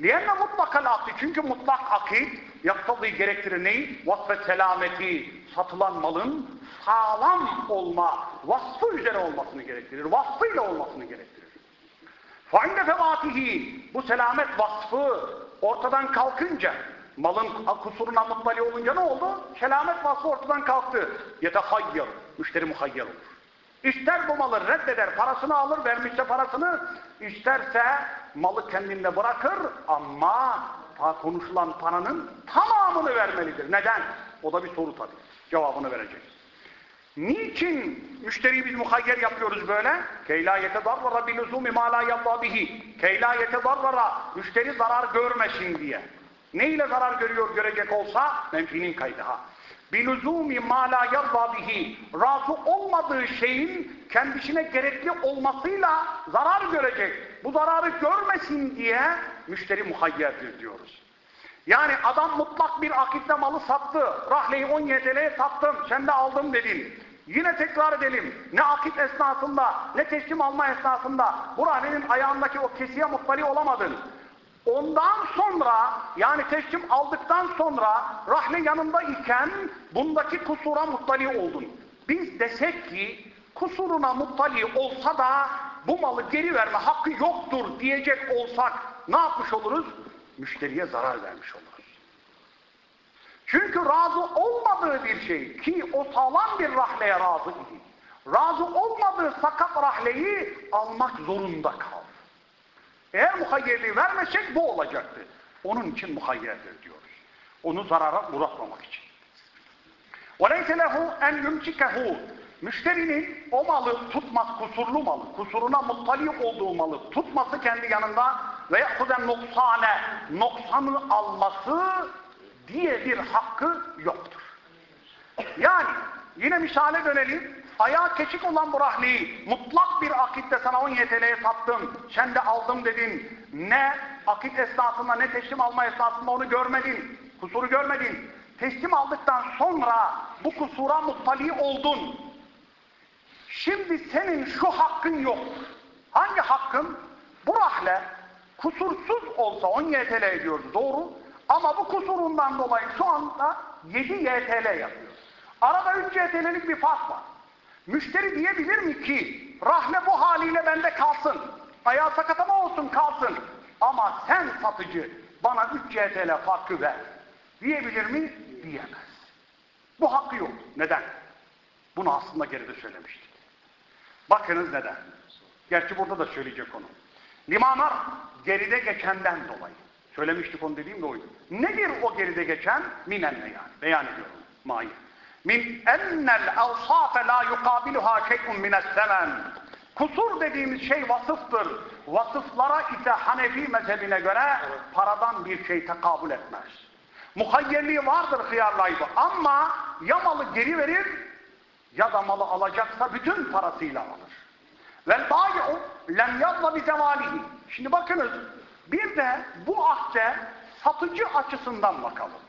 Liyenne mutlakal akdi. Çünkü mutlak akit yaktadığı gerektirir neyi? Vasfet selameti. Satılan malın sağlam olma, vasfı üzere olmasını gerektirir. Vasfıyla olmasını gerektirir. Fainde fevatihi. Bu selamet vasfı ortadan kalkınca malın kusuruna muttali olunca ne oldu? Selamet vasfı ortadan kalktı. Yetehayyar. Müşteri muhayyar olur. İster bu malı reddeder, parasını alır, vermişse parasını, isterse malı kendinde bırakır ama konuşulan paranın tamamını vermelidir. Neden? O da bir soru tabii. Cevabını verecek. Niçin müşteriyi biz muhayyer yapıyoruz böyle? Keyla yetedarrara biluzumi ma la yallah bihi. Keyla yetedarrara müşteri zarar görmesin diye. Ne ile zarar görüyor görecek olsa menfinin kaydı ha. Biluzumi ma la yallah bihi. Razı olmadığı şeyin kendisine gerekli olmasıyla zarar görecek. Bu zararı görmesin diye müşteri muhayyerdir diyoruz. Yani adam mutlak bir akitte malı sattı. Rahleyi 10 YTL'ye sattım. Sen de aldım dedin. Yine tekrar edelim. Ne akit esnasında ne teslim alma esnasında bu rahlenin ayağındaki o kesiye muttali olamadın. Ondan sonra yani teslim aldıktan sonra rahle yanında iken bundaki kusura muttali oldun. Biz desek ki kusuruna muttali olsa da bu malı geri verme hakkı yoktur diyecek olsak ne yapmış oluruz? Müşteriye zarar vermiş oluruz. Çünkü razı olmadığı bir şey ki o sağlam bir rahleye razı idi. Razı olmadığı sakat rahleyi almak zorunda kaldı. Eğer muhayyerliği vermesek bu olacaktı. Onun için muhayyerdir diyoruz. Onu zarara uğratmamak için. وَلَيْسَ لَهُ اَنْ يُمْسِكَهُ Müşterinin o malı tutmaz, kusurlu malı, kusuruna muttali olduğu malı tutması kendi yanında ve yakuden noksane, noksanı alması diye bir hakkı yoktur. Yani yine misale dönelim. ayağı keçik olan bu rahliyi mutlak bir akitte sana 10 YTL'ye sattım, sen de aldım dedin. Ne akit esnasında ne teslim alma esnasında onu görmedin, kusuru görmedin. Teslim aldıktan sonra bu kusura muttali oldun. Şimdi senin şu hakkın yok. Hangi hakkın? Bu rahle kusursuz olsa 10 YTL ediyordu doğru. Ama bu kusurundan dolayı şu anda 7 YTL yapıyor. Arada 3 YTL'lik bir fark var. Müşteri diyebilir mi ki rahle bu haliyle bende kalsın. Ayağı sakatama olsun kalsın. Ama sen satıcı bana 3 YTL farkı ver. Diyebilir mi? Diyemez. Bu hakkı yok. Neden? Bunu aslında geride söylemiştik. Bakınız neden. Gerçi burada da söyleyecek onu. Limanlar geride geçenden dolayı. Söylemiştik onu dediğim de oydu. Nedir o geride geçen? Minenne yani. Beyan ediyorum. Mayı. Min ennel avsafe la yukabiluha şey'un mines semen. Kusur dediğimiz şey vasıftır. Vasıflara ise Hanefi mezhebine göre paradan bir şey tekabül etmez. Muhayyerliği vardır hıyarlaydı ama ya malı geri verir ya da malı alacaksa bütün parasıyla alır. Vel bâyi'u lem yazla bi. Şimdi bakınız bir de bu ahde satıcı açısından bakalım.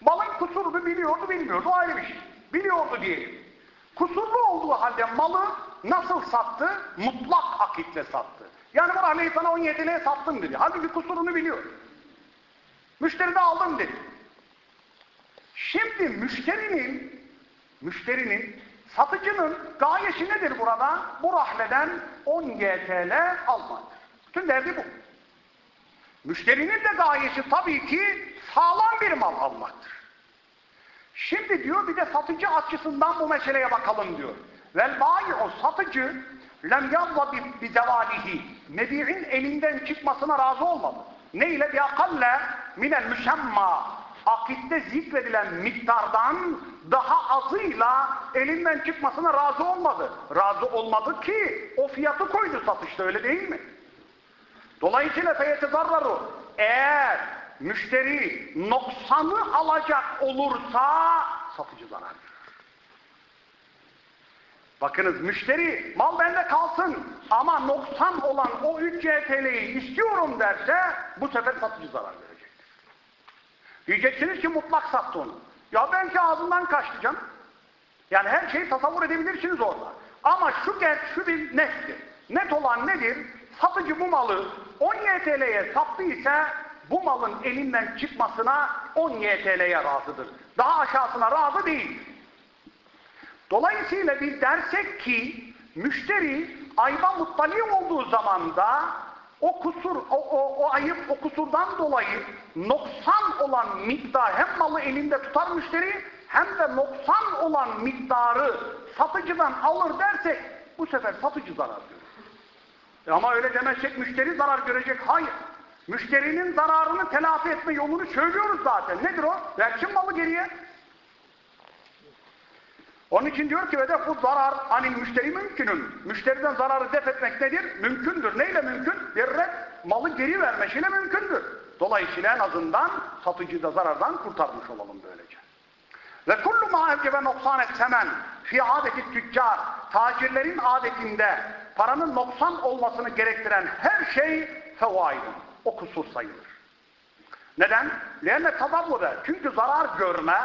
Malın kusurunu biliyordu bilmiyordu ayrı bir şey. Biliyordu diyelim. Kusurlu olduğu halde malı nasıl sattı? Mutlak akitle sattı. Yani bu rahleyi sana 17'liye sattım dedi. Halbuki kusurunu biliyor. Müşteri de aldım dedi. Şimdi müşterinin müşterinin satıcının gayesi nedir burada? Bu rahleden 10 YTL almaktır. Bütün derdi bu. Müşterinin de gayesi tabii ki sağlam bir mal almaktır. Şimdi diyor bir de satıcı açısından bu meseleye bakalım diyor. Vel o satıcı lem yazla bi zevalihi mebi'in elinden çıkmasına razı olmadı. Ne ile bi akalle minel müşemma akitte zikredilen miktardan daha azıyla elinden çıkmasına razı olmadı. Razı olmadı ki o fiyatı koydu satışta öyle değil mi? Dolayısıyla feyete zarraru eğer müşteri noksanı alacak olursa satıcı zarar. Bakınız müşteri mal bende kalsın ama noksan olan o 3 CTL'yi istiyorum derse bu sefer satıcı zarar verecek. Diyeceksiniz ki mutlak sattı onu. Ya belki ağzından kaçtı. Yani her şeyi tasavvur edebilirsiniz orada. Ama şu gerçek şu bir nettir. Net olan nedir? Satıcı bu malı 10 YTL'ye sattıysa bu malın elinden çıkmasına 10 YTL'ye razıdır. Daha aşağısına razı değil. Dolayısıyla biz dersek ki müşteri ayba muttali olduğu zaman da o kusur, o, o, o ayıp, o kusurdan dolayı noksan olan miktar hem malı elinde tutar müşteri hem de noksan olan miktarı satıcıdan alır dersek bu sefer satıcı zarar görür. E ama öyle demezsek müşteri zarar görecek. Hayır. Müşterinin zararını telafi etme yolunu söylüyoruz zaten. Nedir o? Versin malı geriye. Onun için diyor ki ve bu zarar hani müşteri mümkünün. Müşteriden zararı def etmek nedir? Mümkündür. Neyle mümkün? Vererek malı geri vermesiyle mümkündür. Dolayısıyla en azından satıcıyı da zarardan kurtarmış olalım böylece. Ve kullu ma evcebe noksan semen fi adeti tüccar tacirlerin adetinde paranın noksan olmasını gerektiren her şey fevaidun. O kusur sayılır. Neden? Lenne tadavvure. Çünkü zarar görme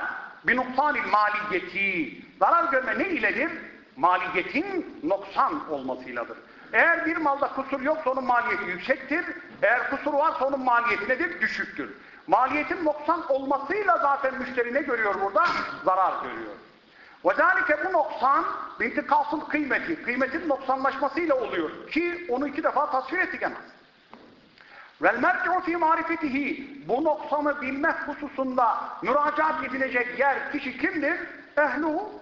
bir noksanil maliyeti. Zarar görme ne iledir? Maliyetin noksan olmasıyladır. Eğer bir malda kusur yoksa onun maliyeti yüksektir. Eğer kusur varsa onun maliyeti nedir? Düşüktür. Maliyetin noksan olmasıyla zaten müşteri ne görüyor burada? Zarar görüyor. وَذَٰلِكَ bu noksan bintikasıl kıymeti, kıymetin noksanlaşmasıyla oluyor. Ki onu iki defa tasvir ettik en az. وَالْمَرْجِعُ فِي marifetihi Bu noksanı bilmek hususunda müracaat edilecek yer kişi kimdir? Ehluhu.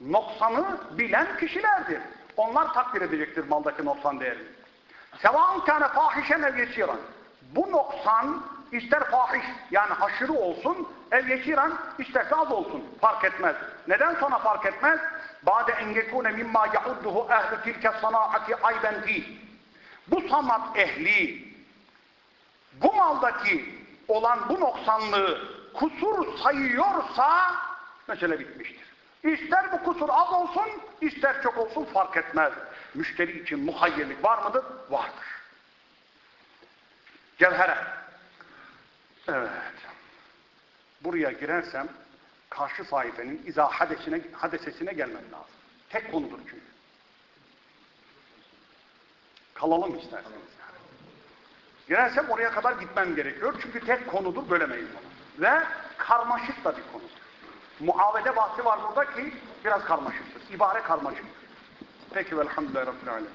Noksanı bilen kişilerdir. Onlar takdir edecektir maldaki noksan değerini. Sevaun kâne fahişen ev yesiran. Bu noksan ister fahiş yani aşırı olsun ev yesiran isterse az olsun. Fark etmez. Neden sonra fark etmez? Bade en yekûne mimma yahudduhu ehli tilke sanaati ayben fîh. Bu sanat ehli bu maldaki olan bu noksanlığı kusur sayıyorsa mesele bitmiştir. İster bu kusur az olsun, ister çok olsun fark etmez. Müşteri için muhayyerlik var mıdır? Vardır. Cevhere. Evet. Buraya girersem karşı sahifenin izah hadesine, hadesesine gelmem lazım. Tek konudur çünkü. Kalalım isterseniz. Girersem oraya kadar gitmem gerekiyor. Çünkü tek konudur, bölemeyiz onu. Ve karmaşık da bir konudur. Muavede bahsi var burada ki biraz karmaşıktır. İbare karmaşıktır. Peki velhamdülillahi rabbil alemin.